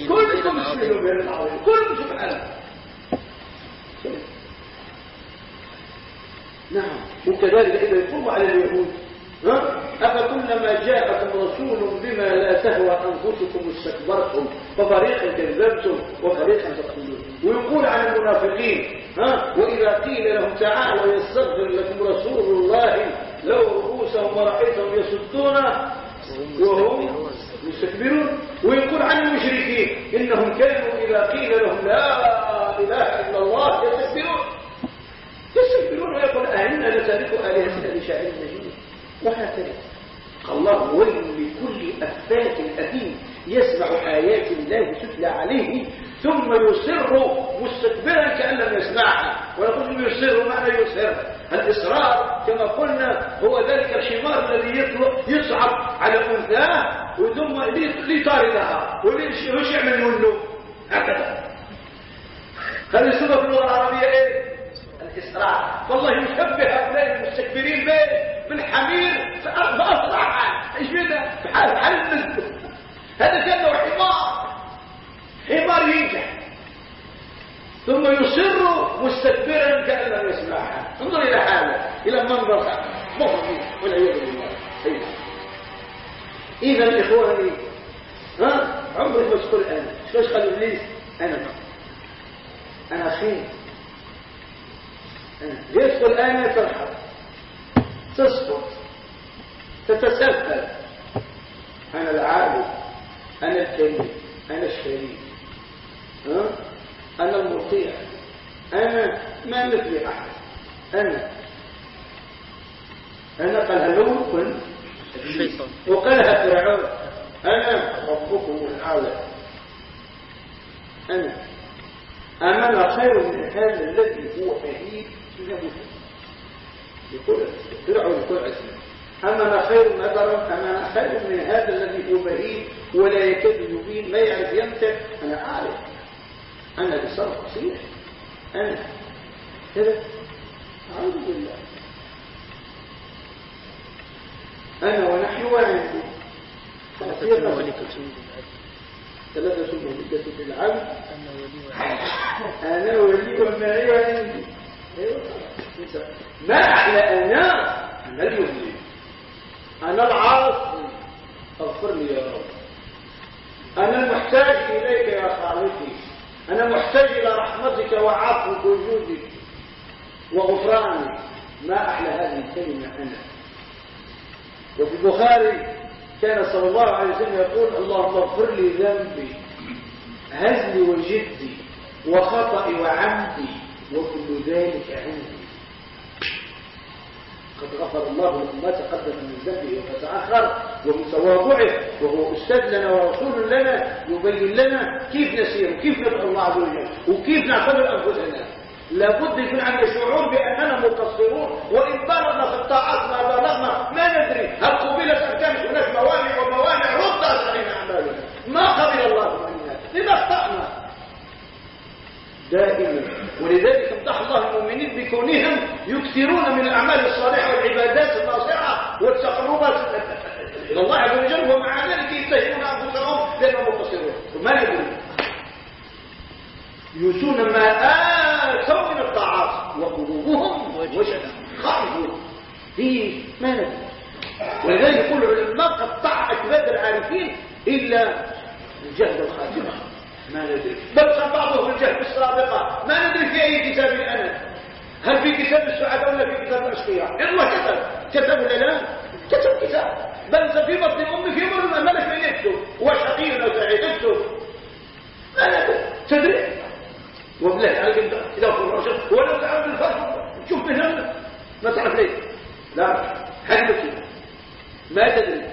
كلكم مسلمون بين العظيم كلكم سبحانه نعم وكذلك إذا يقوم على اليهود أفكلما جاءكم رسول بما لا تهوى أنفسكم استكبرتم ففريقا كذبتم وفريقا تقتلون. ويقول عن المنافقين ها؟ وإذا قيل لهم تعالوا يستغفر لكم رسول الله لو رؤوسهم ورأيتهم يصدون وهم يستكبرون ويقول عن المشركين إنهم كانوا إذا قيل لهم لا إله إلا الله يستكبرون. يستكبرون ويقول أهلنا لتاركوا آلهتنا لشاعر مجنون. وهكذا. الله ويل لكل أفاك أثيم يسمع آيات الله تتلى عليه ثم يصر مستكبرا كأن لم يسمعها. ونقول يصر معنى يصر. الإصرار كما قلنا هو ذلك الحمار الذي يصعب على أنثاه وثم ليطاردها ويش يعمل منه. هكذا. هذه صفة في اللغة العربية إيه؟ الإسراع والله يشبه هؤلاء المستكبرين بالحمير فأصرع. إيش بده بحال حال هذا كأنه حمار. حمار ينجح. ثم يصر مستكبرا كأن لم يسمعها انظر إلى حاله إلى منظر مخزي والعياذ بالله. إذا إخواني ها؟ عمرك ما تقول أنا. شوش قال إبليس؟ أنا. أنا خير أنا. ليش أنا تضحك تسقط تتسفل. أنا العابد أنا الكريم أنا الشريف؟ أنا المطيع. أنا ما مثلي أحد. أنا. أنا قال كن. وقالها فرعون. أنا ربكم الأعلى. أنا. أنا خير من هذا الذي هو أهيب يموت يقول فرعون يقول أما أنا خير نظرا أما أنا خير من هذا الذي هو بهيم ولا يكاد يبين ما يعرف يمتع أنا أعرف أنا بصرف صحيح أنا. كذا. أعوذ بالله. أنا ونحن وعندي ثلاثة سنة مدة في العبد. أنا ولي ومعي وعندي. ما أحلى أنا؟ أنا اليمين أنا العاصي أغفر لي يا رب. أنا المحتاج إليك يا خالقي. أنا محتاج إلى رحمتك وعفوك وجودك وغفرانك. ما أحلى هذه الكلمة أنا. وفي البخاري كان صلى الله عليه وسلم يقول اللهم اغفر لي ذنبي هزلي وجدي وخطئي وعمدي وكل ذلك عندي. قد غفر الله له ما تقدم من ذنبه وما تأخر ومن تواضعه وهو أستاذ لنا ورسول لنا يبين لنا كيف نسير وكيف ندعو الله عز وجل وكيف نعتبر أنفسنا. لابد يكون عندنا شعور بأننا مقصرون وإن بلغنا في الطاعات ما بلغنا ما ندري هل قبلت أركان هناك موانع وموانع ردت علينا أعمالنا. ما قبل الله منا لما أخطأنا. دائما ولذلك امدح الله المؤمنين بكونهم يكثرون من الأعمال الصالحة والعبادات الناصعة والتقربات. إلى الله عز وجل ومع ذلك يتهمون أنفسهم لأنهم مقصرون وما ندري يؤتون ما آتوا من الطاعات وقلوبهم وجلة خائفون في ما ندري ولذلك يقول العلماء قد طاع أكباد العارفين إلا الجهد الخاتمة ما ندري. بل بعضهم الجهل السابقة ما ندري في أي كتاب أنا هل في كتاب السعادة ولا في كتاب الأشقياء؟ الله كتب. كتب ولا لا؟ كتب كتاب. بل في بطن الأم في مرة ملك من يكتب؟ وشقي وسعيد يكتب. ما ندري تدري؟ وبلاد على إذا كنت رشد ولو تعرف الفرق شوف من هنا. ما تعرف ليه؟ لا. حدثي ما تدري.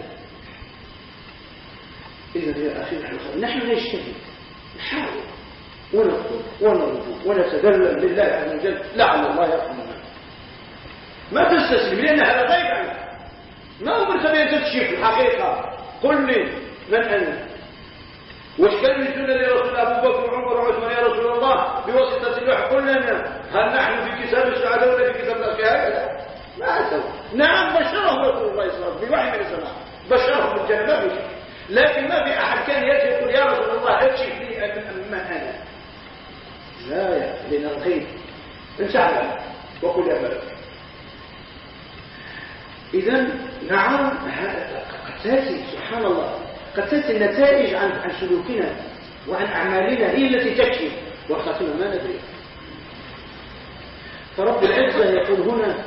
إذا يا أخي نحن نجتهد نحاول ونطلب ونرجو ونتذلل لله عز وجل لعل الله يرحمنا. ما تستسلم لأن هذا غيب عنك. ما أمرت بأن تكشف الحقيقة. قل لي من أنا واش كانوا يجون لرسول أبو بكر وعمر وعثمان يا رسول الله بواسطة الوحي. قل لنا هل نحن في كتاب السعادة ولا في كتاب الأشياء ما سوى نعم بشرهم رسول الله صلى الله عليه وسلم بوحي من السماء بشرهم في لكن ما في أحد كان يأتي يقول يا رسول الله اكشف لي من أنا لا يا لأن الغيب. علم وقل يا بلد إذا نعم قد تأتي سبحان الله. قد تأتي النتائج عن عن سلوكنا وعن أعمالنا هي التي تكشف وخاتمها ما ندري. فرب العزة يقول هنا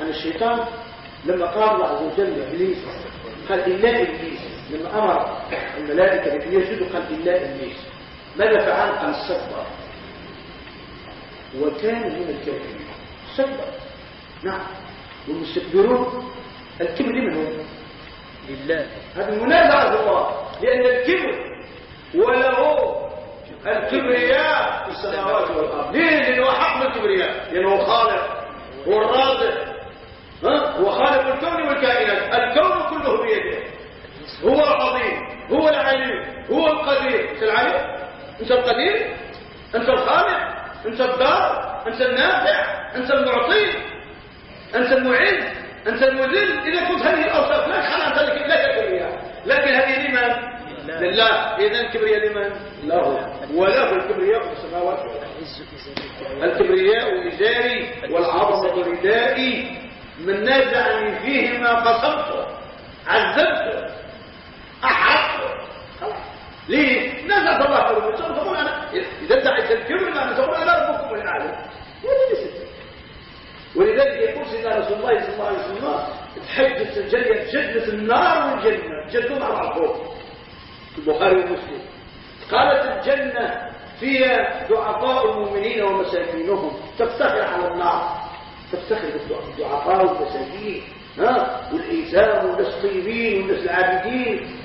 عن الشيطان لما قال الله عز وجل إبليس قال إلا إبليس. لما أمر الملائكة بأن يسجدوا قال إلا إبليس ماذا فعل؟ قال استكبر وكان من الكافرين. استكبر نعم. والمستكبرون الكبر لمن هو؟ لله. هذا منازعة الله لأن الكبر وله الكبرياء في السماوات والأرض. ليه؟ لأنه حق الكبرياء. لأنه خالق هو الرازق ها؟ هو خالق الكون والكائنات. الكون كله بيده. هو العظيم هو العليم هو القدير. أنت العليم؟ أنت القدير؟ أنت الخالق؟ أنت الدار؟ أنت النافع؟ أنت المعطي؟ أنت المعز؟ أنت المذل؟ إذا كنت هذه الأوصاف لا خلقت لك لا كبرياء لكن هذه لمن؟ لله. إذا الكبرياء لمن؟ له. وله الكبرياء في السماوات الكبرياء ازاري والعظمة ردائي من نازعني فيه ما قصمته عذبته أحق ليه؟ نزعت الله كرمه تقول أنا إذا ادعيت الكبر ما تقول أنا ربكم الأعلى هذه ليست ولذلك يقول سيدنا رسول الله صلى الله عليه وسلم تحدث الجنة جنة النار والجنة جنة مع بعضهم في البخاري ومسلم قالت الجنة فيها ضعفاء المؤمنين ومساكينهم تفتخر على النار تفتخر بالضعفاء والمساكين ها؟ والايثام والناس الطيبين والناس العابدين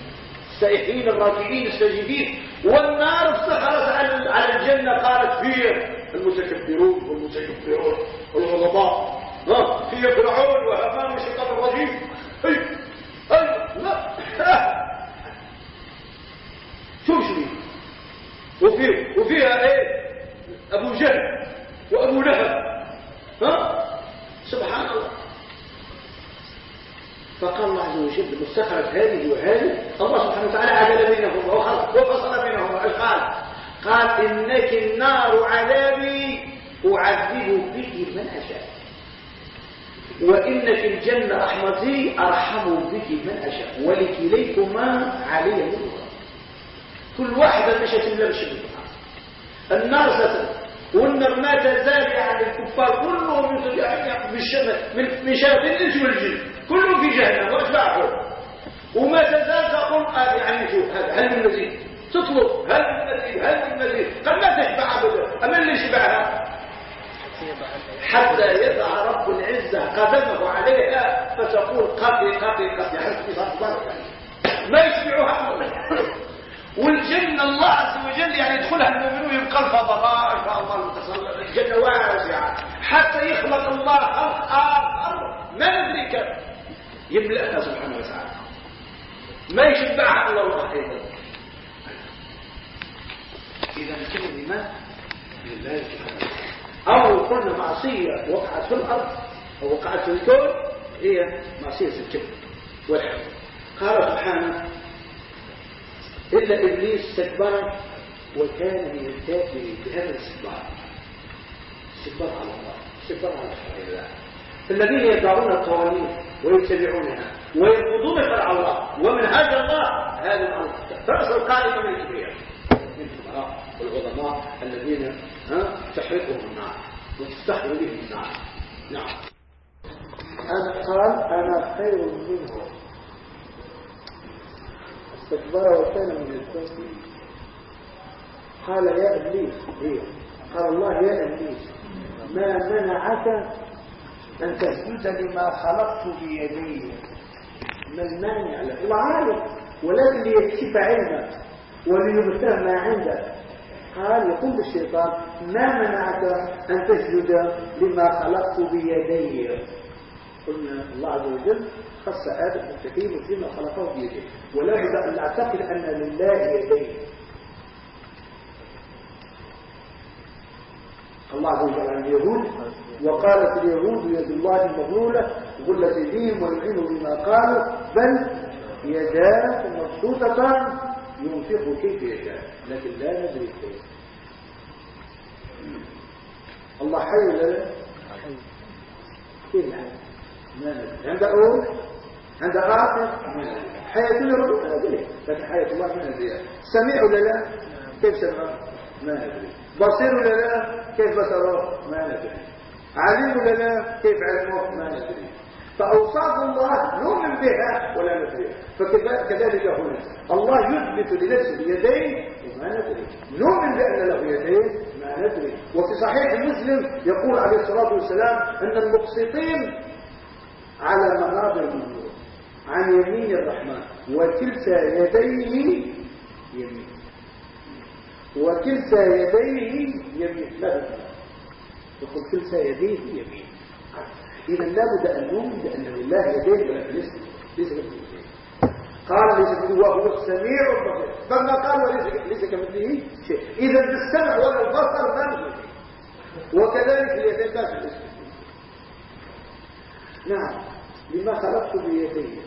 السائحين الراكعين الساجدين والنار افتخرت على الجنة قالت فيها المتكبرون والمتكبرون والغضباء. ها فيها فرعون وهامان والشيطان الرجيم. اي اي لا. شوف شو وفي وفيها إيه؟ أبو جهل وأبو لهب. ها؟ سبحان الله. فقال الله عز وجل مستخرج هذه وهذه الله سبحانه وتعالى عدل بينهم وفصل بينهم قال قال إنك النار عذابي أعذب به من أشاء. وإنك الجنة رحمتي أرحم بك من أشاء. ولكليكما علي من كل واحدة مشت بشبه النار. ستنفع والنار ما تزال يعني الكفار كلهم من من شاف الإنس والجن. كلهم في جهنم واتباعهم وما تزال تقول هذه يعني شوف هل من مزيد؟ تطلب هل من مزيد؟ هل من مزيد؟ قد ما تشبع أبدا. أما اللي شبعها حتى يضع رب العزة قدمه عليها فتقول قبي قبي قبي يعني ما يشبعها والجنة الله عز وجل يعني يدخلها المؤمنون يبقى الفضاء ما شاء الله الجنة واسعة حتى يخلق الله خلق آخر. ما ندري يملأها سبحانه وتعالى. ما يشبعها إلا الله أيضا إذا كل لمن لله سبحانه أو قلنا معصية وقعت في الأرض أو وقعت في الكون هي معصية الكبر والحب قال سبحانه الا إبليس استكبر وكان من الكافرين بهذا الاستكبار. استكبار على الله استكبار على شرع الله. الذين يدعون القوانين ويتبعونها ويرفضون شرع الله ومنهاج الله هذا رأس القائمة من الكبير. من الفقراء والعظماء الذين تحرقهم النار وتستحر بهم النار. نعم. أنا قال أنا خير منه. استكبر وكان من الكافرين قال يا إبليس هي قال الله يا إبليس ما منعك أن تسجد لما خلقت بيدي؟ ما المانع له العالم ولكن ليكشف علمك وليبتهم ما عندك. قال يقول الشيطان ما منعك أن تسجد لما خلقت بيدي؟ قلنا الله عز وجل خص آدم التكريم فيما خلقه بيديه ولا بد أن نعتقد أن لله يدين. الله عز وجل عن اليهود وقالت اليهود يد الله مغلولة غلت يديهم ويعينوا بما قالوا بل يداه مبسوطتان ينفق كيف يشاء لكن لا ندري كيف. الله حي ولا لا؟ كيف ندري عند أول عند آخر حياة الرب ما ندري لكن حياة الله ما ندري سميع ولا لا؟ كيف سمع؟ ما ندري بصير ولا لا؟ كيف بصره؟ ما ندري عليم ولا لا؟ كيف علمه؟ ما ندري فأوصاف الله نؤمن بها ولا ندري فكذلك هنا الله يثبت لنفسه يدين وما ندري نؤمن بأن له يدين ما ندري وفي صحيح مسلم يقول عليه الصلاة والسلام أن المقسطين على منابر من نور عن يمين الرحمن وكلتا يديه يمين. وكلتا يديه يمين. لا يقول كلتا يديه يمين. إذا لابد أن نؤمن بأن لله يدين ولكن ليس ليس كمثله قال ليس كمثله وهو السميع البصير. بل ما قال ليس كمثله شيء. إذا بالسمع والبصر ما وكذلك اليدين لا في نعم. لما خلقت بيدي.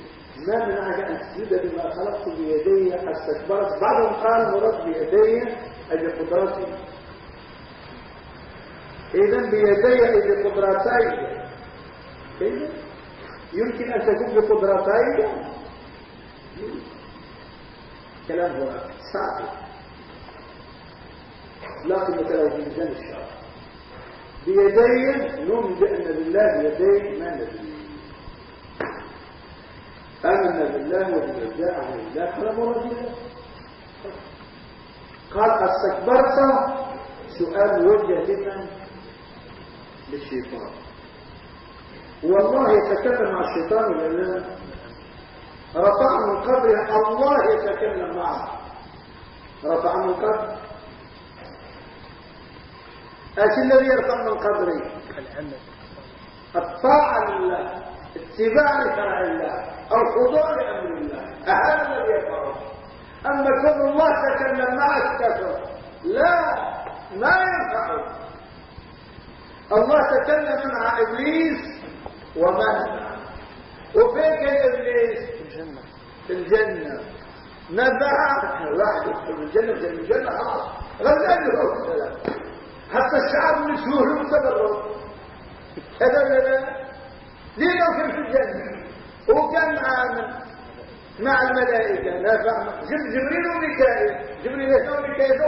ما منعك أن تسجد بما خلقت بيدي؟ استكبرت. بعضهم قال مرد بيدي أي بقدرتي إذا بيدي أي كيف يمكن أن تكون بقدرتي. كلام هو صعب. لكن مثلا في ميزان الشرع. بيدي نؤمن بأن لله يدين ما ندري آمنا بالله وبما جاء عن الله فلا مراد قال أستكبرت. سؤال وجه لمن للشيطان. والله يتكلم مع الشيطان ولا لا؟ رفع من قبره الله يتكلم معه. رفع من قبر إيش الذي يرفع من قبره الطاعة لله اتباع لشرع الله الخضوع لامر الله. هذا الذي يرفعه أما كون الله تكلم معك كفر لا ما ينفعه. الله تكلم مع إبليس ومن وفين كان إبليس؟ في الجنة. في الجنه نبع واحد في الجنة في الجنة خلاص. غلبان له السلام. حتى الشعب هذا ولا لا. ليه لو في الجنة؟ وكان مع مع الملائكة. نفع جبريل وميكائيل. جبريل وميكائيل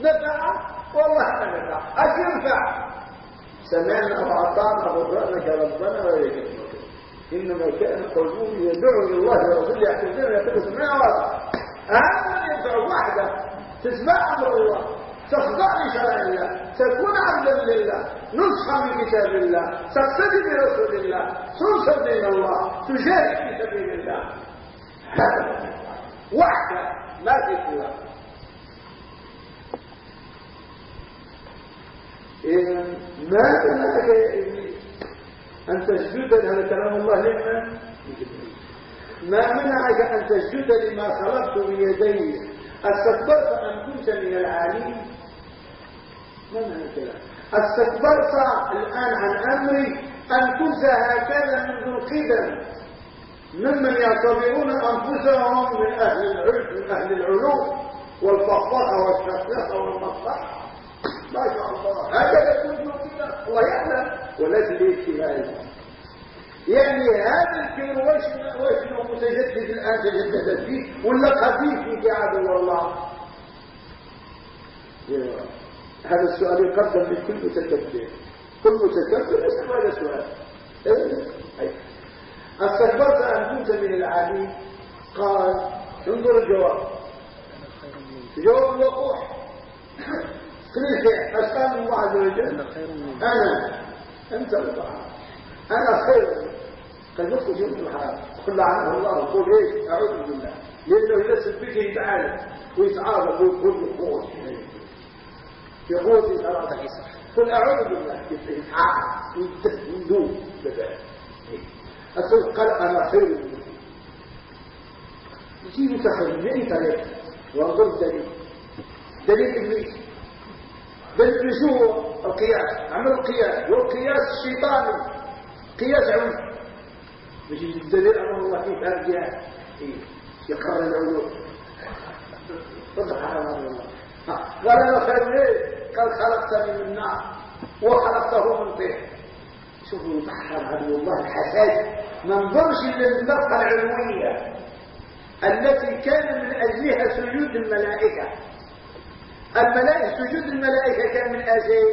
نفع والله ما نفع أش ينفع؟ سمعنا وأطعنا غفرانك ربنا وإليك إنما كان قلبه يدعو إلى الله ورسوله يحتجون يقول وأطعنا هذا ينفع وحده تسمع أمر الله. تخضع لشرع الله تكون عبدا لله نصحى من كتاب الله تقتدي برسول الله تنصر دين الله تجاهد في سبيل الله. هذا وحده ما في سواه. إذا ما منعك يا إبليس؟ أن تسجد هذا كلام الله لمن؟ ما منعك أن تسجد لما خلقت بيدي؟ أستكبرت أن كنت من العالين ما معنى الكلام استكبرت الآن عن أمري أن كنت هكذا منذ القدم. ممن يعتبرون أنفسهم من أهل العلم من أهل العلوم والفقفقة والشفقة والمصلحة ما شاء الله. هكذا كنت كده الله يعلم ولكن ليش يعني هذا الكون وش وش متجدد الآن تجدد فيه ولا قديم في عدو الله؟ هذا السؤال يقدم لكل متكبر. كل متكبر يسأل هذا السؤال. أستكبرت ان كنت من العالي قال انظر الجواب. جواب وقوح. كل شيء أسأل الله عز وجل. أنا أنت الله أنا خير. قال ندخل يوم الحرام قل عنه الله وقول إيش أعوذ بالله. لأنه ينسب بك يتعالى ويتعارض ويقول بقوه في قوه الاراده قل أعوذ بالله يتعارض ويدوب بذلك. أقول قال أنا خير منه يجيب تخيل طريق وانظر الدليل دليل إبليس. دليل شو القياس. عمل القياس. والقياس الشيطاني قياس عوي. مش الدليل أمر الله فيه ارجع يقرر العلوم. سبحان الله. قال أنا خير ليه قال خلقتني من نار وخلقته من طين. شوفوا يتحرر عدو الله الحساس. ما انظرش للنطقه العلوية التي كان من أجلها سجود الملائكة. الملائكة سجود الملائكة كان من أجل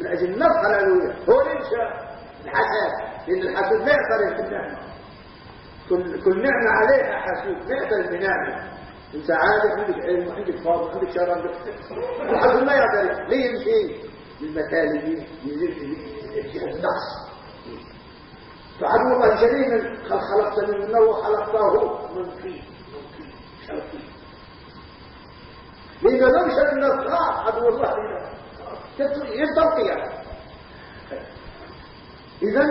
من أجل النطقه العلوية. هو الانشاء الحسد لأن الحسود ما يعترف بالنعمة كل, كل نعمة عليها حسود ما يعترف بنعمة انت عارف عندك علم عندك فاضل عندك شر عندك الحسود ما يعترف ليه يمشي؟ للمثالب يزيد النقص. فعدو الله جليل قد خلقت من النار وخلقته من فيه لأنه لم يشهد النصراء عدو الله قيامه إذا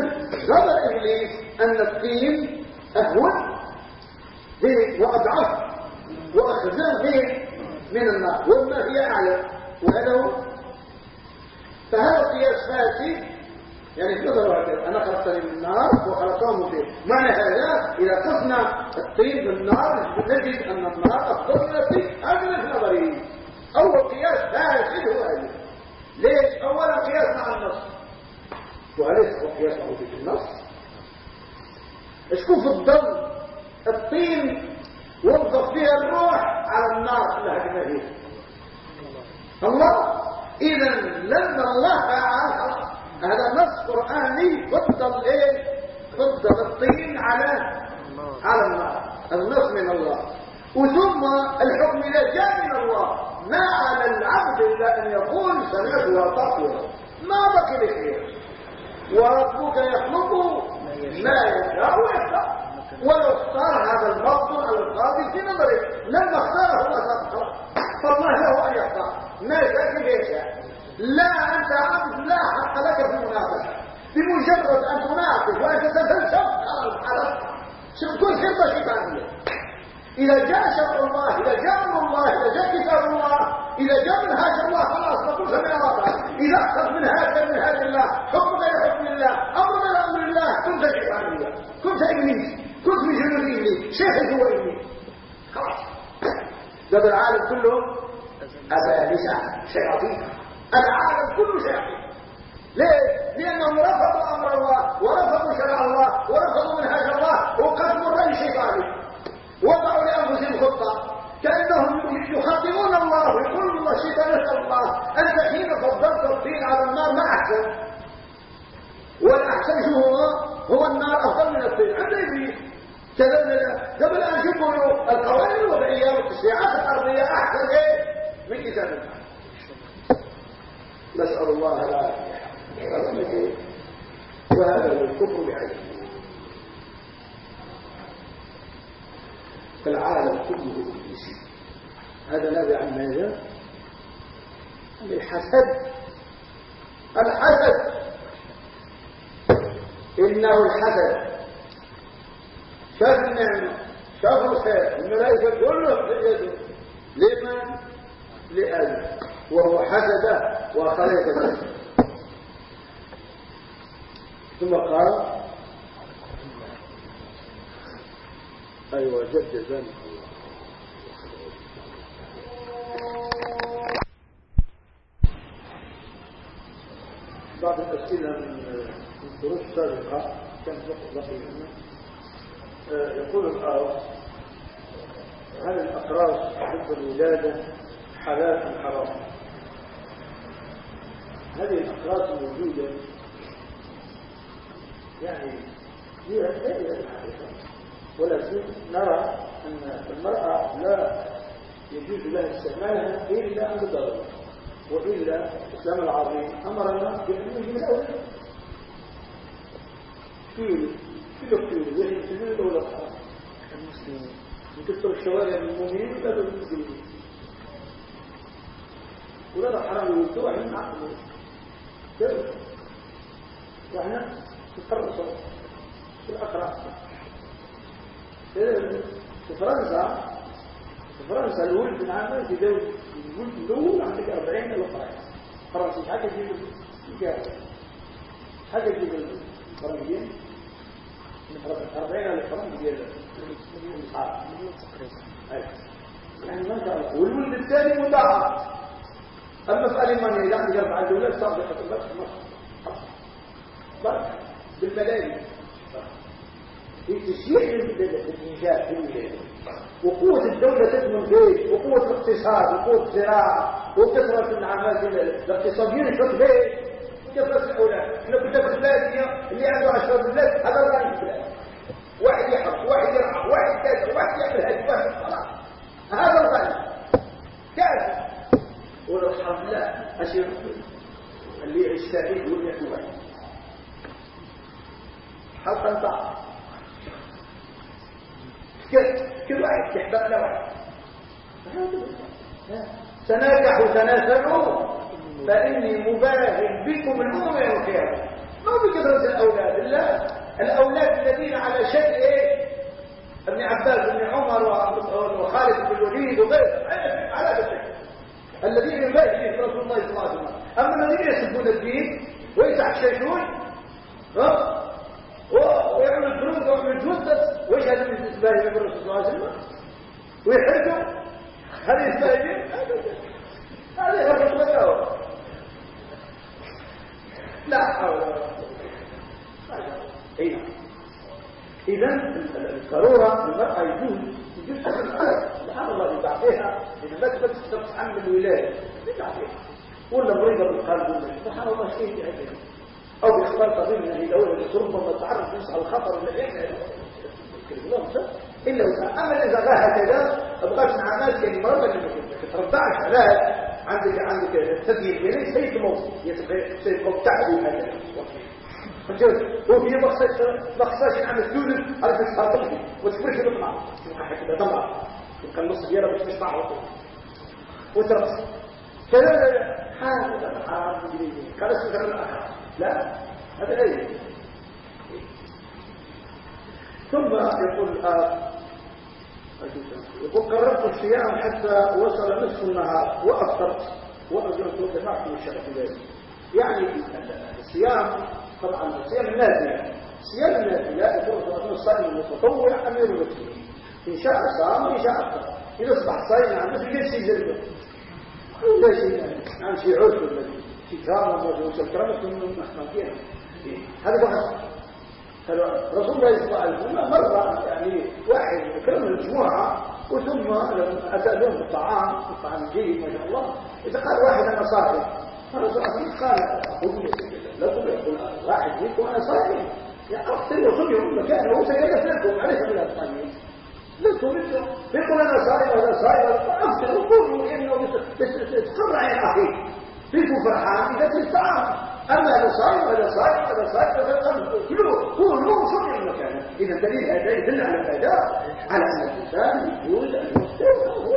ظن إبليس أن الطين أهون وأضعف. به من النار. والما هي أعلى؟ وهذا هو فهذا قياس فاسد. يعني في هكذا أنا خلقتني من النار وخلقته من الطين معنى هذا إذا قصنا الطين بالنار نجد أن النار أفضل من الطين هذا من نظري أول قياس فاسد هو هذا. ليش؟ أولا قياس مع النص. وأليس هو قياس في النص. اشكو في الضل الطين وظف فيها الروح على النار. هكذا فيها الله. إذا لما الله فعل هذا نص قرآني فضل إيه فضل الطين على على النار. النص من الله. وثم الحكم إذا جاء من الله. ما على العبد إلا أن يقول سمعت وأطعت. ما بقي لخير وربك يخلق ما يشاء ويختار ولو اختار هذا المفضل على القاضي في نظره لما اختاره الله. خلاص فالله له أن يختار. ما يشاء كيف لا أنت عبد لا حق لك في المناقشه بمجرد أن تناقش وانت تتفلسف على كل خطة شيطانية. إذا جاء شرع الله إذا جاء أمر الله إذا جاء كتاب الله إذا جاء منهاج الله خلاص نقول سمعنا وطاعنا إذا أخذ من هذا من هذا الله حكم غير حكم الله أمر غير أمر الله. كنت شيطانيا كنت إبليس. كنت من ابليس شيخ هو ابليس خلاص. هذا العالم كله ابالسه شياطين. العالم كله شياطين. ليه؟ لأنهم رفضوا أمر الله ورفضوا شرع الله ورفضوا منهاج الله وقدموا الرأي الشيطاني وضعوا لأنفسهم خطة. كأنهم يخاطبون الله ويقولون الله شيطان نسأل الله. أنت حين فضلت الطين على النار ما أحسن؟ والأحسن هو؟ هو النار أفضل من الطين عند إبليس كذا قبل أن يقولوا القوانين الوضعية والتشريعات الأرضية أحسن إيه من كتاب الله. نسأل الله العافية. وهذا هو الكفر بعينه. فالعالم كله إبليسي هذا نابع عن ماذا؟ عن الحسد. الحسد. إنه الحسد. شاف الخير الملائكة كلهم سجدوا لمن؟ لآدم وهو حسد وخلق ثم قال أيوة جد ذنب بعض الأسئلة من الدروس السابقة كانت بقي آه، يقول الآخر هل الأقراص عند الولادة حلال أم حرام؟ هذه الأقراص الموجودة يعني هي فائدة الحقيقة ولكن نرى أن المرأة لا يجوز لها استعمالها إلا عند ضرورة وإلا الإسلام العظيم أمرنا بالخروج من أولاد نعقلوا كيف وإحنا نتفرصوا في فرنسا الولد العام في دولة الولد عندك 40 إلى فرنسا حاجة تجيب الجاهل حاجة الفرنسيين 40 إلى فرنسا ديال يعني ما شاء الله والولد الثاني مضاعف أما في ألمانيا إذا عندك أربعة دولات صادقة البرك بس بالملايين في تشجيع الإنجاز في الولاية وقوة الدولة تضمن بيت وقوة الاقتصاد وقوة الزراعة وكثرة العمال الاقتصاديين يشرب بيت وكثرة الأولاد إحنا كنا اللي عنده عشرة بلاد هذا الرأي واحد يحرق واحد يرعى واحد كذا واحد يعمل واحد خلاص هذا الرأي. كذا. والحمد لله. أشير اللي يعيش سعيد واللي واحد. حلقا طعم كل واحد يحبق له واحد تناكحوا تناسلوا فإني مباهل بكم الأمم يوم القيامة. ما بكثرة الأولاد؟ لا الأولاد الذين على شكل إيه ابن عباس ابن عمر وخالد بن الوليد وغيره. على هذا الشكل الذين يباهي رسول الله صلى الله عليه وسلم. أما الذين يسبون الدين ويتحششون ها؟ ويعمل جنود ويعمل جنود ويش هذا من إسباهي من الرسول صلى الله عليه وسلم. ويحرقوا هذه إسباهي هذه غير مدعوة لا حول ولا قوة إذا الضرورة المرأة يجوز يجوز سبحان الله بتعطيها إذا ما تبقى تتحمل الولاية. بتعطيها ولا مريضة بالقلب سبحان الله شيء يعجبني أو بيختار قضيه من الأول ربما تعرف نفسه على الخطر اللي إحنا إلا إذا اما إذا غا هكذا ابغاش مع ناس يعني مرضى ما تترضعش على عندك عندك تدين يعني سيد موت سيد موت تعبي هكذا وفي مخصص مخصص عن السودن على تسهر وتفرك تطلع كده طلع. كان نص ديالها مش تسمع على طول. وترقص. كذا هذا حرام انجليزي قال اسمه الآخر لا. هذا إيه ثم يقول آه يقول قررت الصيام حتى وصل نصف النهار تكون جماعة من الشرف ذلك يعني الصيام طبعا الصيام النافله صيام النافله يقول صلى الصائم المتطوع امير المسلمين إن شاء صام وإن شاء أفطر. إذا اصبح صائما عن نفسه ليس يجربه لا شيء عن شيء عذر الذي في كرامة وجوز الكرامة من فيها هذا واحد. رسول الله صلى الله عليه وسلم مر يعني واحد كرم المجموعه وثم أتى لهم بالطعام الطعام جيد ما شاء الله إذا قال واحد أنا صائم الرسول صلى قال خذوا لا تقول يقول واحد منكم أنا صائم يا أختي وصلي مكانه وسجلت لكم عليه من الصائمين لست مثله. يقول أنا صايم ولا صايم افطر وقول إنه تقر عين اخيك فيكم فرحان إذا تستعان اما إذا صايم ولا صايم ولا صايم كله كله شر المكان. إذا دليل هذا يدل على هذا على أن الإنسان يجوز هو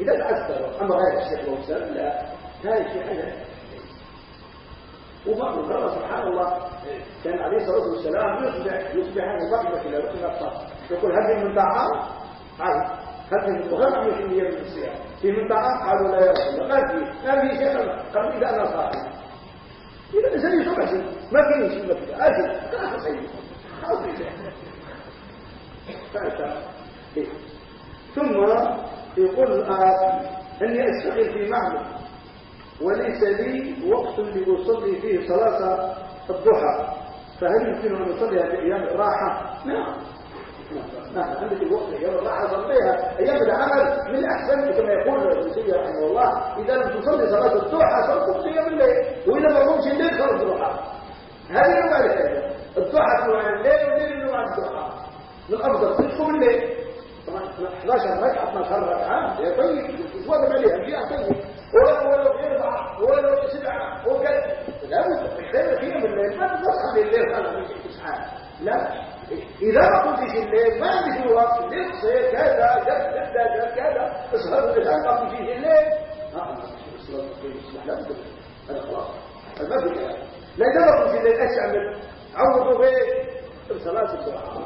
إذا تاثر أما غير الشيخ والسلام لا. هذا شيء حاجة وبعض مرة سبحان الله كان عليه الصلاة والسلام يصبح يصبح هذا البقرة إلى ركن يقول هل من طعام؟ قال هل من وغير من في من طعام قالوا لا يا رسول الله. ما في ما في شيء قال إذا أنا صائم إذا الإنسان يصبح شيء ما شيء ما في. أجل ثم يقول آه أني أستغل في معبد وليس لي وقت لأصلي فيه صلاة الضحى. فهل يمكن أن أصليها في أيام الراحة؟ نعم. نعم عندك الوقت أيام الراحة صليها أيام العمل من أحسن كما يقول السيد رحمه الله لم تصلي صلاة الضحى صلت أيام الليل وإذا ما قمتش الليل صلت الضحى. هذه على الضحى نوع الليل والليل نوع الضحى. من أفضل تدخل الليل. طبعا 11 ركعة 12 ركعة طيب. واجب عليها شيء طيب ولو ولو أربعة ولو سبعة وقد لابد الخير فيها من الليل. ما تصحى الليل هذا من تسعة لا. إذا ما كنتش الليل ما عندك الوقت. الليل تصير كذا كذا كذا كذا اسهر الآن ما كنتش الليل. لا بد هذا خلاص. ما في كلام لا إذا ما كنتش الليل. أيش أعمل؟ عوضوا به صلاة الضحى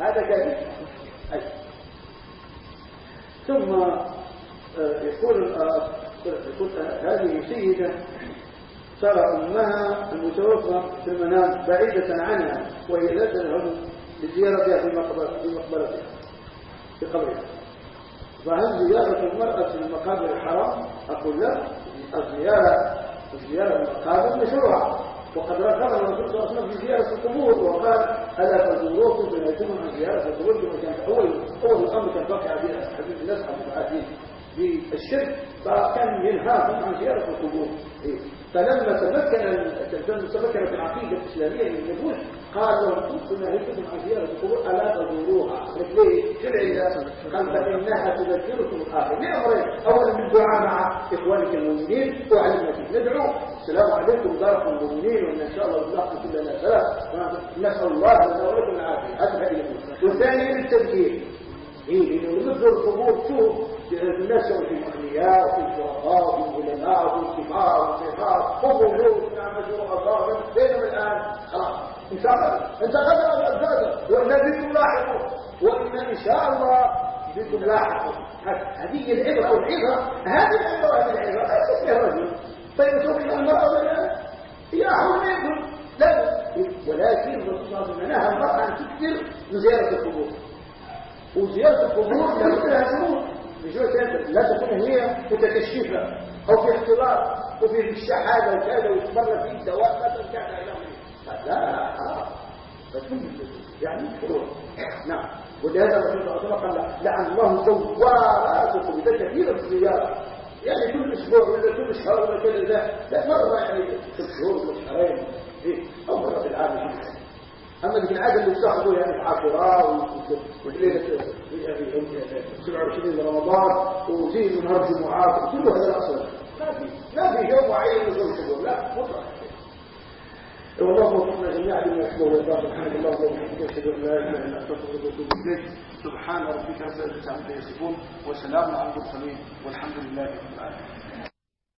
هذا كذب ثم يقول يقول هذه سيدة ترى أمها المتوفى في المنام بعيدة عنها وهي لا تذهب لزيارتها في مقبرتها في قبرها. فهل زيارة المرأة في المقابر الحرام؟ أقول لا. الزيارة الزيارة المقابر مشروعة. وقد رفض الرسول صلى الله عليه وسلم في زيارة القبور وقال ألا تزوروكم فنهيتم عن زيارة القبور كما كان أول أول الأمر كان واقع حديث الناس عن بالشرك فكان ينهاهم عن زيارة القبور. إيه. فلما تمكن تمكنت العقيدة الإسلامية من النبوة قال لهم كنت نهيتكم عن زيارة القبور ألا تزوروها؟ ليه؟ العلة؟ قال فإنها تذكركم الآخر لأمرين أولا بالدعاء مع إخوانك المؤمنين وعلمك. ندعو. السلام عليكم داركم المؤمنين وإن شاء الله رزقكم كلنا سلام نسأل الله لنا ولكم العافية. هذا هذه والثاني بالتذكير إيه لأنه لما تزور القبور شوف الناس في الأغنياء وفي الشرفاء وفي العلماء وفي الكبار وفي الصغار ومولود نعم شرفاء بينهم الآن. خلاص. انتقل. انتقل الأجداد وإن بكم لاحقوا وإن إن شاء الله بكم لاحقوا هذه العبرة والعبرة هذه العبرة وهذه العبرة. ليست فيها رجل. طيب شوف المرأة ولا أحوال منكم. لا. ولكن الرسول صلى الله عليه وسلم نهى المرأة أن تكثر من زيارة القبور. وزيارة القبور لها شروط لا تكون هي متكشفة أو في اختلاط وفي الشحادة وكذا ويتمر فيه دواء لا ترجع إلى لا حرام يعني شروط نعم. ولهذا الرسول صلى الله عليه وسلم قال لعن الله زواراتكم إذا كثيرا في الزيارة. يعني كل أسبوع ولا كل شهر ولا كذا لا مرة يعني في الشهور ولا شهرين أو مرة في العام أما ذيك العادة اللي بتاخذوا يعني في عاشوراء وليلة 27 رمضان وزين نهار الجمعات كل هذا الأصل ما في ما في يوم معين لزوج شهور لا مطلق والله وفقنا جميعا لما يحبه ويرضاه سبحانك اللهم وبحمدك أشهد أن لا إله إلا أنت أستغفرك وأتوب إليك. سبحان ربك رب العزة عما يصفون وسلام على المرسلين والحمد لله رب العالمين.